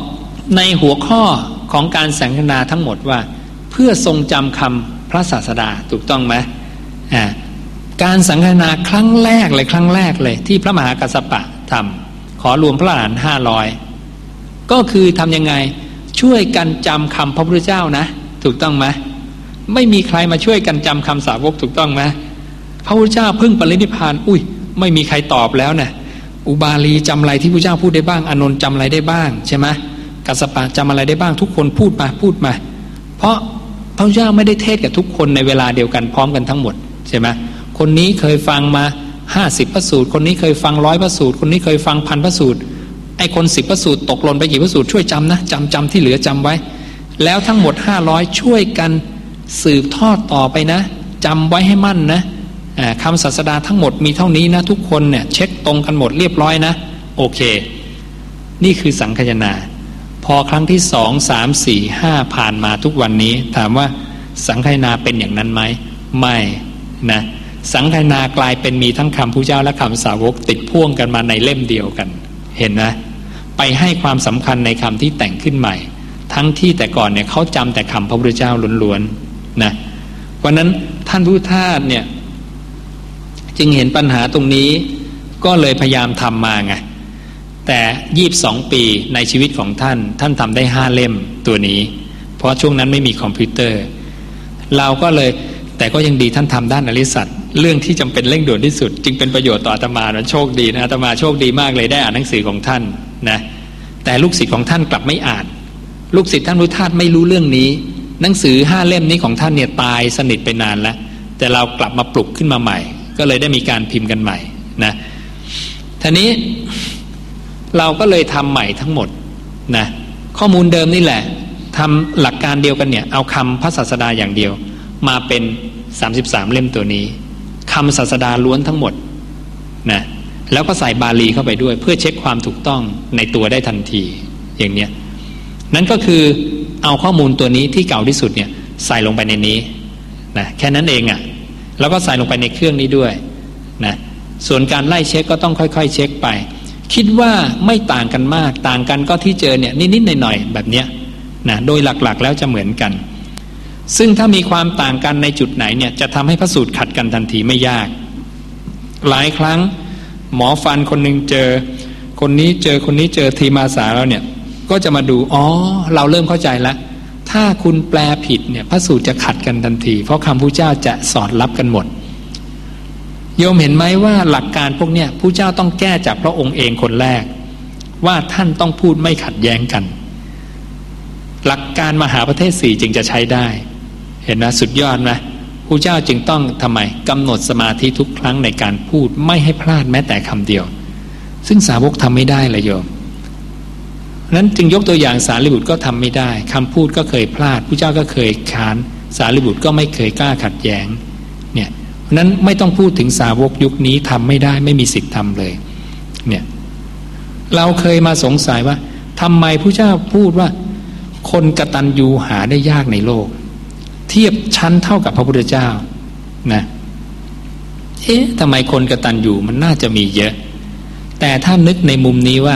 ในหัวข้อของการสังขารนาทั้งหมดว่า เพื่อทรงจำคำพระศาสดาถูกต้องไหมอ่าการสังฆนาครั้งแรกเลยครั้งแรกเลย ที่พระมหากัสสปะทำขอรวมพระหลานห้าร้อยก็คือทำยังไงช่วยกันจำคำพระพุทธเจ้านะ ถูกต้องไหม ไม่มีใครมาช่วยกันจำคำสาวกถูกต้องไหมพระพุทธเจ้าพึ่งปรินิพาน อุ้ย ไม่มีใครตอบแล้วนะอุบาลีจำอะไรที่พระเจ้าพูดได้บ้าง อานนท์จำอะไรได้บ้างใช่ไหมกัสปะจำอะไรได้บ้างทุกคนพูดมาพูดมา เพราะพระเจ้าไม่ได้เทศกับทุกคนในเวลาเดียวกันพร้อมกันทั้งหมดใช่ไหมคนนี้เคยฟังมาห้าสิบพระสูตร คนนี้เคยฟังร้อยพระสูตร คนนี้เคยฟังพันพระสูตร ไอ้คนสิบพระสูตรตกหล่นไปกี่พระสูตรช่วยจำนะจำจำที่เหลือจำไว้ แล้วทั้งหมดห้าร้อยช่วยกัน สืบทอดต่อไปนะจำไว้ให้มั่นนะคำศาสดาทั้งหมดมีเท่านี้นะ ทุกคนเนี่ยเช็คตรงกันหมดเรียบร้อยนะ โอเค นี่คือสังคยนา พอครั้งที่สองสามสี่ห้าผ่านมาทุกวันนี้ ถามว่าสังคยนาเป็นอย่างนั้นไหมไม่นะสังคยนากลายเป็นมีทั้งคำผู้เจ้าและคำสาวกติดพ่วงกันมาในเล่มเดียวกัน เห็นนะ ไปให้ความสำคัญในคำที่แต่งขึ้นใหม่ ทั้งที่แต่ก่อนเนี่ยเขาจำแต่คำพระพุทธเจ้าล้วนๆ นะวันนั้นท่านผู้ทาสเนี่ยจึงเห็นปัญหาตรงนี้ก็เลยพยายามทำมาไงแต่ยีบสองปีในชีวิตของท่าน ท่านทำได้ห้าเล่มตัวนี้ เพราะช่วงนั้นไม่มีคอมพิวเตอร์ เราก็เลยแต่ก็ยังดีท่านทำด้านอริสัตเรื่องที่จำเป็นเร่งด่วนที่สุด จึงเป็นประโยชน์ต่ออาตมานะโชคดีนะอาตมาโชคดีมากเลยได้อ่านหนังสือของท่านนะแต่ลูกศิษย์ของท่านกลับไม่อ่าน ลูกศิษย์ท่านรุทาตไม่รู้เรื่องนี้ หนังสือห้าเล่มนี้ของท่านเนี่ยตายสนิทไปนานแล้ว แต่เรากลับมาปลุกขึ้นมาใหม่ ก็เลยได้มีการพิมพ์กันใหม่นะทีนี้เราก็เลยทำใหม่ทั้งหมดนะข้อมูลเดิมนี่แหละทำหลักการเดียวกันเนี่ยเอาคำพระศาสดาอย่างเดียว มาเป็น 33 เล่มตัวนี้คำศาสดาล้วนทั้งหมดนะแล้วก็ใส่บาลีเข้าไปด้วย เพื่อเช็คความถูกต้องในตัวได้ทันทีอย่างเนี้ยนั่นก็คือ เอาข้อมูลตัวนี้ที่เก่าที่สุดเนี่ยใส่ลงไปในนี้นะแค่นั้นเองอะ่ะแล้วก็ใส่ลงไปในเครื่องนี้ด้วยนะส่วนการไล่เช็คก็ต้องค่อยๆ เช็คไป คิดว่าไม่ต่างกันมากต่างกันก็ที่เจอเนี่ยนิดๆหน่อยๆแบบเนี้ยนะโดยหลักๆแล้วจะเหมือนกัน ซึ่งถ้ามีความต่างกันในจุดไหนเนี่ยจะทำให้พระสูตรขัดกันทันทีไม่ยาก หลายครั้งหมอฟันคนหนึ่งเจอ คนนี้เจอคนนี้เจอทีมาสาแล้วเนี่ย ก็จะมาดู อ๋อ เราเริ่มเข้าใจแล้ว ถ้าคุณแปลผิดเนี่ยพระสูตรจะขัดกันทันที เพราะคำพระเจ้าจะสอดรับกันหมด โยมเห็นไหมว่าหลักการพวกเนี้ยผู้เจ้าต้องแก้จากพระองค์เองคนแรก ว่าท่านต้องพูดไม่ขัดแย้งกัน หลักการมหาประเทศสี่จึงจะใช้ได้ เห็นนะสุดยอดไหมผู้เจ้าจึงต้องทำไมกำหนดสมาธิทุกครั้งในการพูดไม่ให้พลาดแม้แต่คำเดียว ซึ่งสาวกทำไม่ได้เลยโยม นั้นจึงยกตัวอย่างสารีบุตรก็ทำไม่ได้คำพูดก็เคยพลาดผู้เจ้าก็เคยค้าน สารีบุตรก็ไม่เคยกล้าขัดแย้งเนี่ยนั้นไม่ต้องพูดถึงสาวกยุคนี้ทำไม่ได้ไม่มีสิทธิ์ทำเลยเนี่ยเราเคยมาสงสัยว่าทำไมผู้เจ้าพูดว่า คนกตัญญูหาได้ยากในโลก เทียบชั้นเท่ากับพระพุทธเจ้านะเอ๊ะทำไมคนกตัญญูมันน่าจะมีเยอะ แต่ถ้านึกในมุมนี้ว่า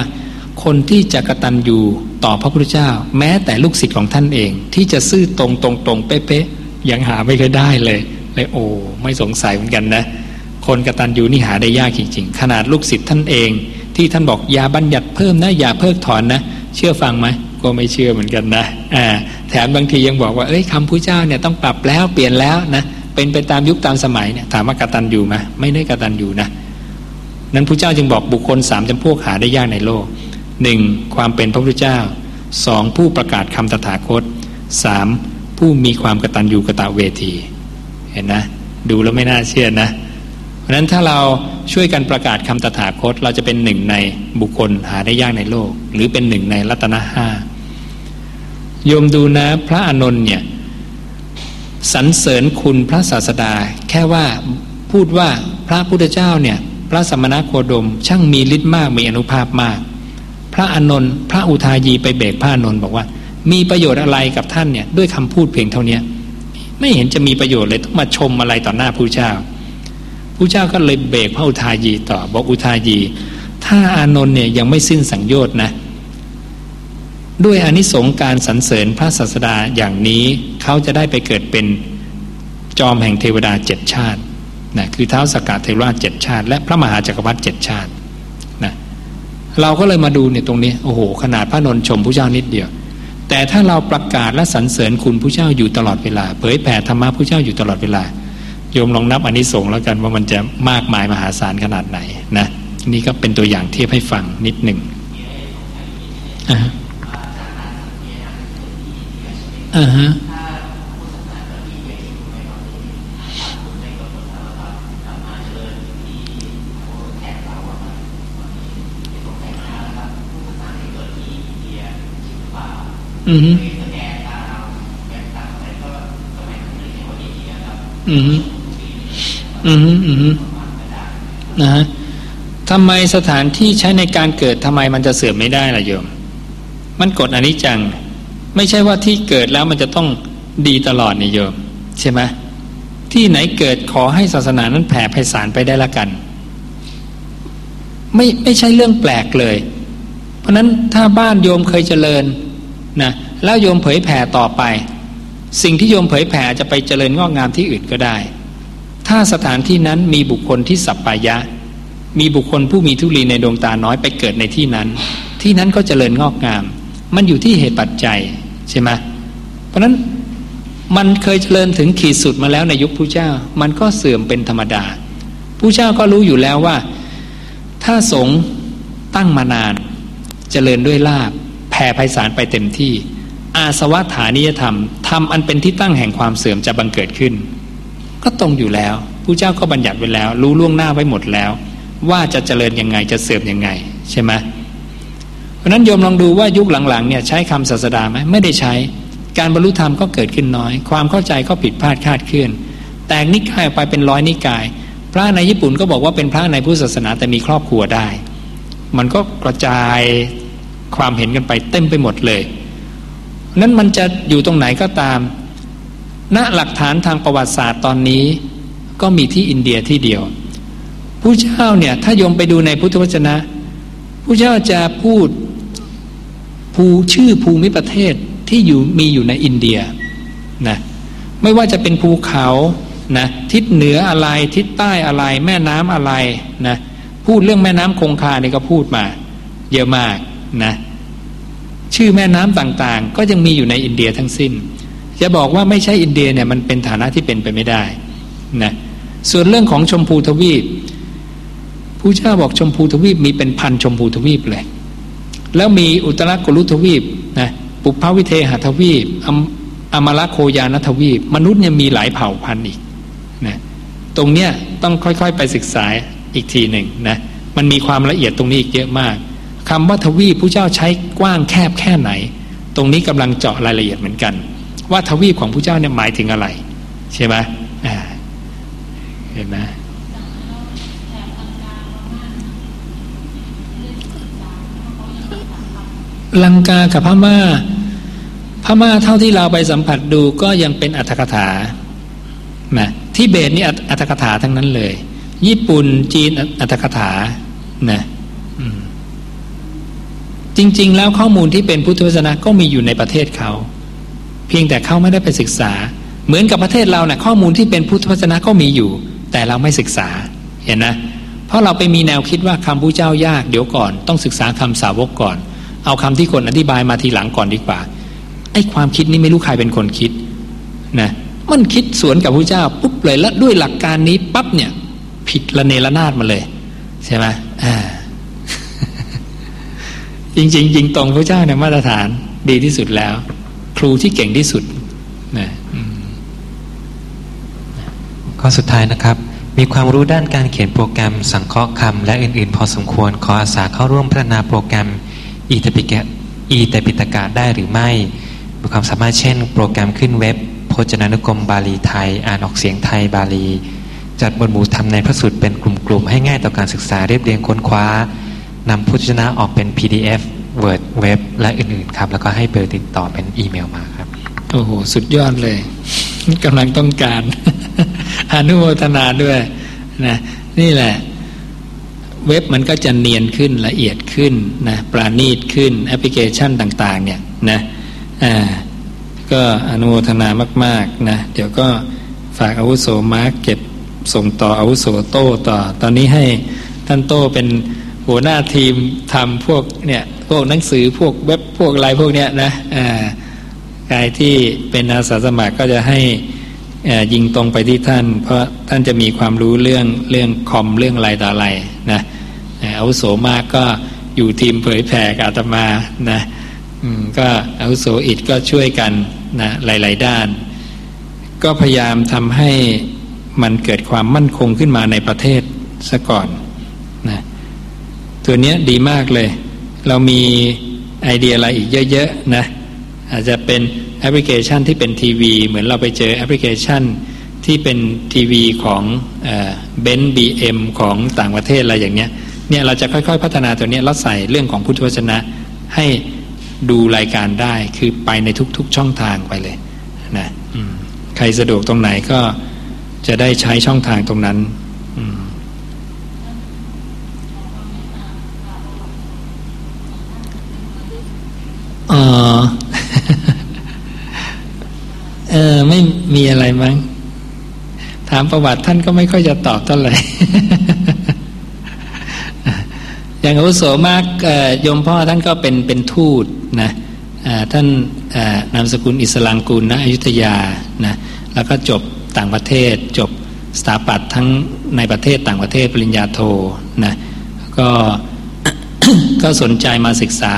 คนที่จะกระตันอยู่ต่อพระพุทธเจ้า แม้แต่ลูกศิษย์ของท่านเอง ที่จะซื่อตรงตรงตรงเป๊ะๆยังหาไม่เคยได้เลยเลยโอ้ไม่สงสัยเหมือนกันนะ คนกระตันอยู่นี่หาได้ยากจริงๆ ขนาดลูกศิษย์ท่านเอง ที่ท่านบอกอย่าบัญญัติเพิ่มนะอย่าเพิกถอนนะ เชื่อฟังไหมก็ไม่เชื่อเหมือนกันนะอ่าแถมบางทียังบอกว่าเอ้ยคำพุทธเจ้าเนี่ยต้องปรับแล้วเปลี่ยนแล้วนะเป็นไปตามยุคตามสมัยเนี่ยถามว่ากตันอยู่ไหมไม่ได้กตันอยู่นะนั้นพระเจ้าจึงบอกบุคคลสามจำพวกหาได้ยากในโลก หนึ่งความเป็นพระพุทธเจ้าสองผู้ประกาศคำตถาคตสามผู้มีความกตัญญูกตะเวที เห็นนะ ดูแล้วไม่น่าเชื่อนะ เพราะนั้นถ้าเราช่วยกันประกาศคำตถาคต เราจะเป็นหนึ่งในบุคคลหาได้ยากในโลก หรือเป็นหนึ่งในรัตนห้าโยมดูนะพระอานนท์เนี่ยสรรเสริญคุณพระศาสดา แค่ว่าพูดว่าพระพุทธเจ้าเนี่ย พระสมณโคดมช่างมีฤทธิ์มากมีอนุภาพมาก พระอนนท์พระอุทายีไปเบรกพระอนนท์บอกว่า มีประโยชน์อะไรกับท่านเนี่ยด้วยคำพูดเพียงเท่านี้ไม่เห็นจะมีประโยชน์เลยต้องมาชมอะไรต่อหน้าผู้เจ้าผู้เจ้าก็เลยเบรกพระอุทายีต่อบอกอุทายี ถ้าอานนท์เนี่ยยังไม่สิ้นสังโยชน์นะ ด้วยอนิสงส์การสรรเสริญพระศาสดาอย่างนี้เขาจะได้ไปเกิดเป็นจอมแห่งเทวดาเจ็ดชาตินะคือเท้าสกัดเทวราชเจ็ดชาติ และพระมหาจักรพรรดิเจ็ดชาติ เราก็เลยมาดูเนี่ยตรงนี้โอ้โห ขนาดพระนนชมผู้เจ้านิดเดียว แต่ถ้าเราประกาศและสรรเสริญคุณผู้เจ้าอยู่ตลอดเวลา เผยแผ่ธรรมะผู้เจ้าอยู่ตลอดเวลาโยมลองนับอันนิสงแล้วกันว่ามันจะมากมายมหาศาลขนาดไหนนะนี่ก็เป็นตัวอย่างเทียบให้ฟังนิดหนึ่งอ่าอ่าฮะ อืมอืมอืมอืมนะฮะทำไมสถานที่ใช้ในการเกิดทำไมมันจะเสื่อมไม่ได้ล่ะโยม มันกฎอนิจจัง ไม่ใช่ว่าที่เกิดแล้วมันจะต้องดีตลอดนี่โยม ใช่ไหมที่ไหนเกิดขอให้ศาสนานั้นแผ่ไพศาลไปได้ละกัน ไม่ไม่ใช่เรื่องแปลกเลย เพราะนั้นถ้าบ้านโยมเคยเจริญ นะแล้วโยมเผยแผ่ต่อไป สิ่งที่โยมเผยแผ่จะไปเจริญงอกงามที่อื่นก็ได้ ถ้าสถานที่นั้นมีบุคคลที่สัปปายะ มีบุคคลผู้มีทุลีในดวงตาน้อยไปเกิดในที่นั้น ที่นั้นก็เจริญงอกงาม มันอยู่ที่เหตุปัจจัยใช่ไหมเพราะนั้นมันเคยเจริญถึงขีดสุดมาแล้วในยุคผู้เจ้า มันก็เสื่อมเป็นธรรมดา ผู้เจ้าก็รู้อยู่แล้วว่า ถ้าสงตั้งมานาน เจริญด้วยลาบ ผ่ไพศาลไปเต็มที่ อาสวะฐานิยธรรมทำอันเป็นที่ตั้งแห่งความเสื่อมจะบังเกิดขึ้น ก็ตรงอยู่แล้วผู้เจ้าก็บัญญัติไว้แล้ว รู้ล่วงหน้าไว้หมดแล้ว ว่าจะเจริญยังไงจะเสื่อมยังไง ใช่ไหมเพราะนั้นโยมลองดูว่ายุคหลังๆเนี่ยใช้คำศาสดาไหมไม่ได้ใช้ การบรรลุธรรมก็เกิดขึ้นน้อย ความเข้าใจก็ผิดพลาดคาดเคลื่อนแตกนิกายออกไปเป็นร้อยนิกาย พระในญี่ปุ่นก็บอกว่าเป็นพระในพุทธศาสนาแต่มีครอบครัวได้ มันก็กระจาย ความเห็นกันไปเต็มไปหมดเลย นั้นมันจะอยู่ตรงไหนก็ตาม ณหลักฐานทางประวัติศาสตร์ตอนนี้ ก็มีที่อินเดียที่เดียวผู้เจ้าเนี่ยถ้าโยมไปดูในพุทธวจนะผู้เจ้าจะพูดภูชื่อภูมิประเทศที่อยู่มีอยู่ในอินเดียนะไม่ว่าจะเป็นภูเขานะทิศเหนืออะไรทิศใต้อะไร แม่น้ำอะไรนะพูดเรื่องแม่น้ำคงคาเนี่ยก็พูดมา เยอะมาก นะชื่อแม่น้ำต่างๆ ก็ยังมีอยู่ในอินเดียทั้งสิ้น จะบอกว่าไม่ใช่อินเดียเนี่ยมันเป็นฐานะที่เป็นไปไม่ได้นะส่วนเรื่องของชมพูทวีปผู้เจ้าบอกชมพูทวีปมีเป็นพันชมพูทวีปเลย แล้วมีอุตรกุลุทวีปนะปุพพวิเทหทวีปอมรโคยานทวีป มนุษย์เนี่ยมีหลายเผ่าพันธุ์อีกนะตรงเนี้ยต้องค่อยๆไปศึกษาอีกทีหนึ่งนะมันมีความละเอียดตรงนี้อีกเยอะมาก คำว่าทวีปผู้เจ้าใช้กว้างแคบแค่ไหน ตรงนี้กำลังเจาะรายละเอียดเหมือนกัน ว่าทวีปของผู้เจ้าเนี่ยหมายถึงอะไร ใช่ไหมเห็นไหมลังกากับพม่าพม่าเท่าที่เราไปสัมผัสดูก็ยังเป็นอัตถกถานะที่เบตนี่อัตถกถาทั้งนั้นเลย ญี่ปุ่นจีนอัตถกถานะ จริง ๆ แล้วข้อมูลที่เป็นพุทธวจนะก็มีอยู่ในประเทศเขา เพียงแต่เขาไม่ได้ไปศึกษา เหมือนกับประเทศเราเนะี่ยข้อมูลที่เป็นพุทธวจนะก็มีอยู่ แต่เราไม่ศึกษาเห็นนะเพราะเราไปมีแนวคิดว่าคำพุทธเจ้ายากเดี๋ยวก่อน ต้องศึกษาคำสาวกก่อน เอาคำที่คนอธิบายมาทีหลังก่อนดีกว่าไอ้ความคิดนี้ไม่รู้ใครเป็นคนคิดนะมันคิดสวนกับพระเจ้าปุ๊บเลยแล้วด้วยหลักการนี้ปั๊บเนี่ย ผิดละเนระนาดมาเลย ใช่ไหมอ่า จริงจริงจริงตรงพระเจ้าเนี่ยมาตรฐานดีที่สุดแล้ว ครูที่เก่งที่สุดนะข้อสุดท้ายนะครับ มีความรู้ด้านการเขียนโปรแกรม สังเคราะห์คำและอื่น ๆ พอสมควรขออาสาเข้าร่วมพัฒนาโปรแกรมอีตปิกะอีแต่ปิตกะได้หรือไม่มีความสามารถเช่น โปรแกรมขึ้นเว็บ พจนานุกรมบาลีไทย อ่านออกเสียงไทยบาลี จัดบทหมู่ทำในพระสูตรเป็นกลุ่มๆให้ง่ายต่อการศึกษาเรียบเรียงค้นคว้า นำพจนาออกเป็น PDF Word เว็บและอื่นๆครับ แล้วก็ให้เบอร์ติดต่อเป็นอีเมลมาครับ โอ้โห สุดยอดเลยกำลังต้องการ อนุโมทนาด้วยนะนี่แหละ เว็บมันก็จะเนียนขึ้นละเอียดขึ้นนะประณีตขึ้นแอปพลิเคชันต่าง ๆ เนี่ยนะอ่าก็อนุโมทนามาก ๆ นะ เดี๋ยวก็ฝากอาวุโสมาร์กเก็บส่งต่ออาวุโสโต้ต่อ ตอนนี้ให้ท่านโต้เป็น หัวหน้าทีมทำพวกเนี่ยพวกหนังสือพวกเว็บพวกอะไรพวกเนี้ยนะอ่าใครที่เป็นอาสาสมัครก็จะให้ยิงตรงไปที่ท่าน เพราะท่านจะมีความรู้เรื่องเรื่องคอมเรื่องอะไรต่ออะไรนะอาวุโสมากก็อยู่ทีมเผยแผ่กับอาตมานะก็อาวุโสอิดก็ช่วยกันนะหลาย ๆ ด้าน ก็พยายามทำให้มันเกิดความมั่นคงขึ้นมาในประเทศซะก่อน ตัวนี้ดีมากเลย เรามีไอเดียอะไรอีกเยอะๆนะ อาจจะเป็นแอปพลิเคชันที่เป็นทีวี เหมือนเราไปเจอแอปพลิเคชันที่เป็นทีวีของเบนซ์บีเอ็มของต่างประเทศอะไรอย่างเนี้ยเนี่ยเราจะค่อยๆ พัฒนาตัวนี้แล้วใส่เรื่องของพุทธวจนะให้ดูรายการได้คือไปในทุกๆช่องทางไปเลยนะใครสะดวกตรงไหนก็จะได้ใช้ช่องทางตรงนั้น อ๋อ เออ ไม่มีอะไรมั้ง ถามประวัติท่านก็ไม่ค่อยจะตอบเท่าไหร่ อย่างอุโสมากยมพ่อท่านก็เป็นเป็นทูตนะท่านนามสกุลอิสลางกุลณอยุธยานะแล้วก็จบต่างประเทศ จบสถาปัตย์ทั้งในประเทศต่างประเทศปริญญาโทนะก็ก็สนใจมาศึกษา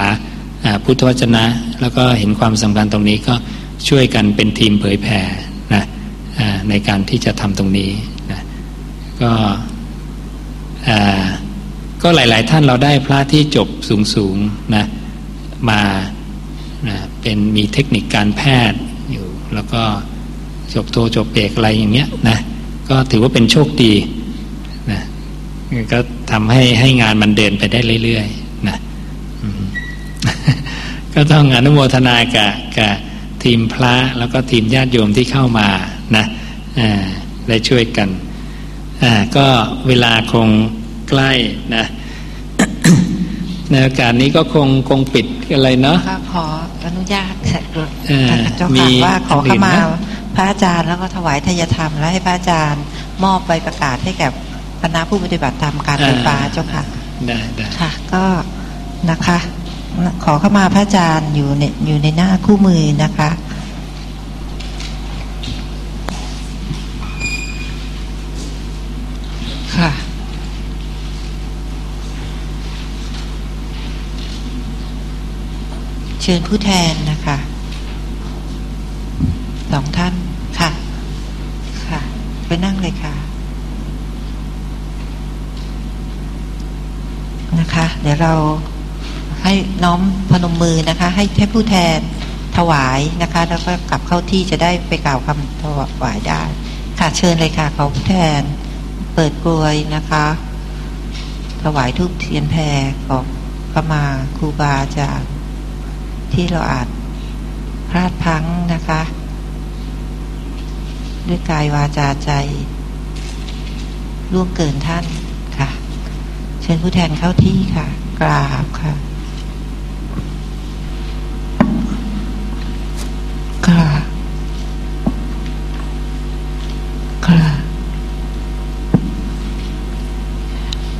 พุทธวจนะ แล้วก็เห็นความสำคัญตรงนี้ก็ช่วยกันเป็นทีมเผยแผ่นะในการที่จะทำตรงนี้นะก็ก็หลาย ๆ ท่านเราได้พระที่จบสูงๆนะมานะเป็นมีเทคนิคการแพทย์อยู่ แล้วก็จบโทจบเอกอะไรอย่างเงี้ยนะก็ถือว่าเป็นโชคดีนะก็ทำให้ให้งานมันเดินไปได้เรื่อย ๆ นะ ก็ต้องอนุโมทนากับกับทีมพระแล้วก็ทีมญาติโยมที่เข้ามานะอ่าได้ช่วยกันอ่าก็เวลาคงใกล้นะในโอกาสนี้ก็คงคงปิดกันเลยเนาะก็ขออนุญาตแขกเอ่อเจ้ามีค่ะว่าขออันอื่เข้านมาไหมพระอาจารย์แล้วก็ถวายทายธรรม และให้พระอาจารย์มอบใบประกาศให้แก่คณะผู้ปฏิบัติธรรมการไฟฟ้าเจ้าค่ะได้ได้ค่ะก็นะคะ ขอเข้ามาพระอาจารย์อยู่ในอยู่ในหน้าคู่มือนะคะ ค่ะเชิญผู้แทนนะคะสองท่านค่ะ ค่ะไปนั่งเลยค่ะ นะคะ เดี๋ยวเรา ให้น้อมพนมมือนะคะ ให้ให้ผู้แทนถวายนะคะ แล้วก็กลับเข้าที่จะได้ไปกล่าวคำถวายได้ ค่ะเชิญเลยค่ะขอผู้แทน เปิดกลวยนะคะ ถวายทูปเทียนแพรขอขมาครูบาอาจารย์ที่เราอาจพลาดพั้งนะคะ ด้วยกายวาจาใจล่วงเกินท่านค่ะ เชิญผู้แทนเข้าที่ค่ะ กราบค่ะ กราบ ค่ะ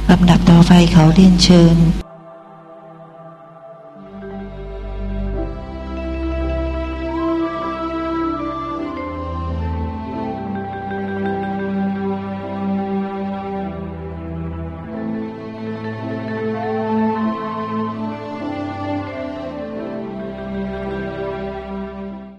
ลำดับต่อไปเขาเรียนเชิญ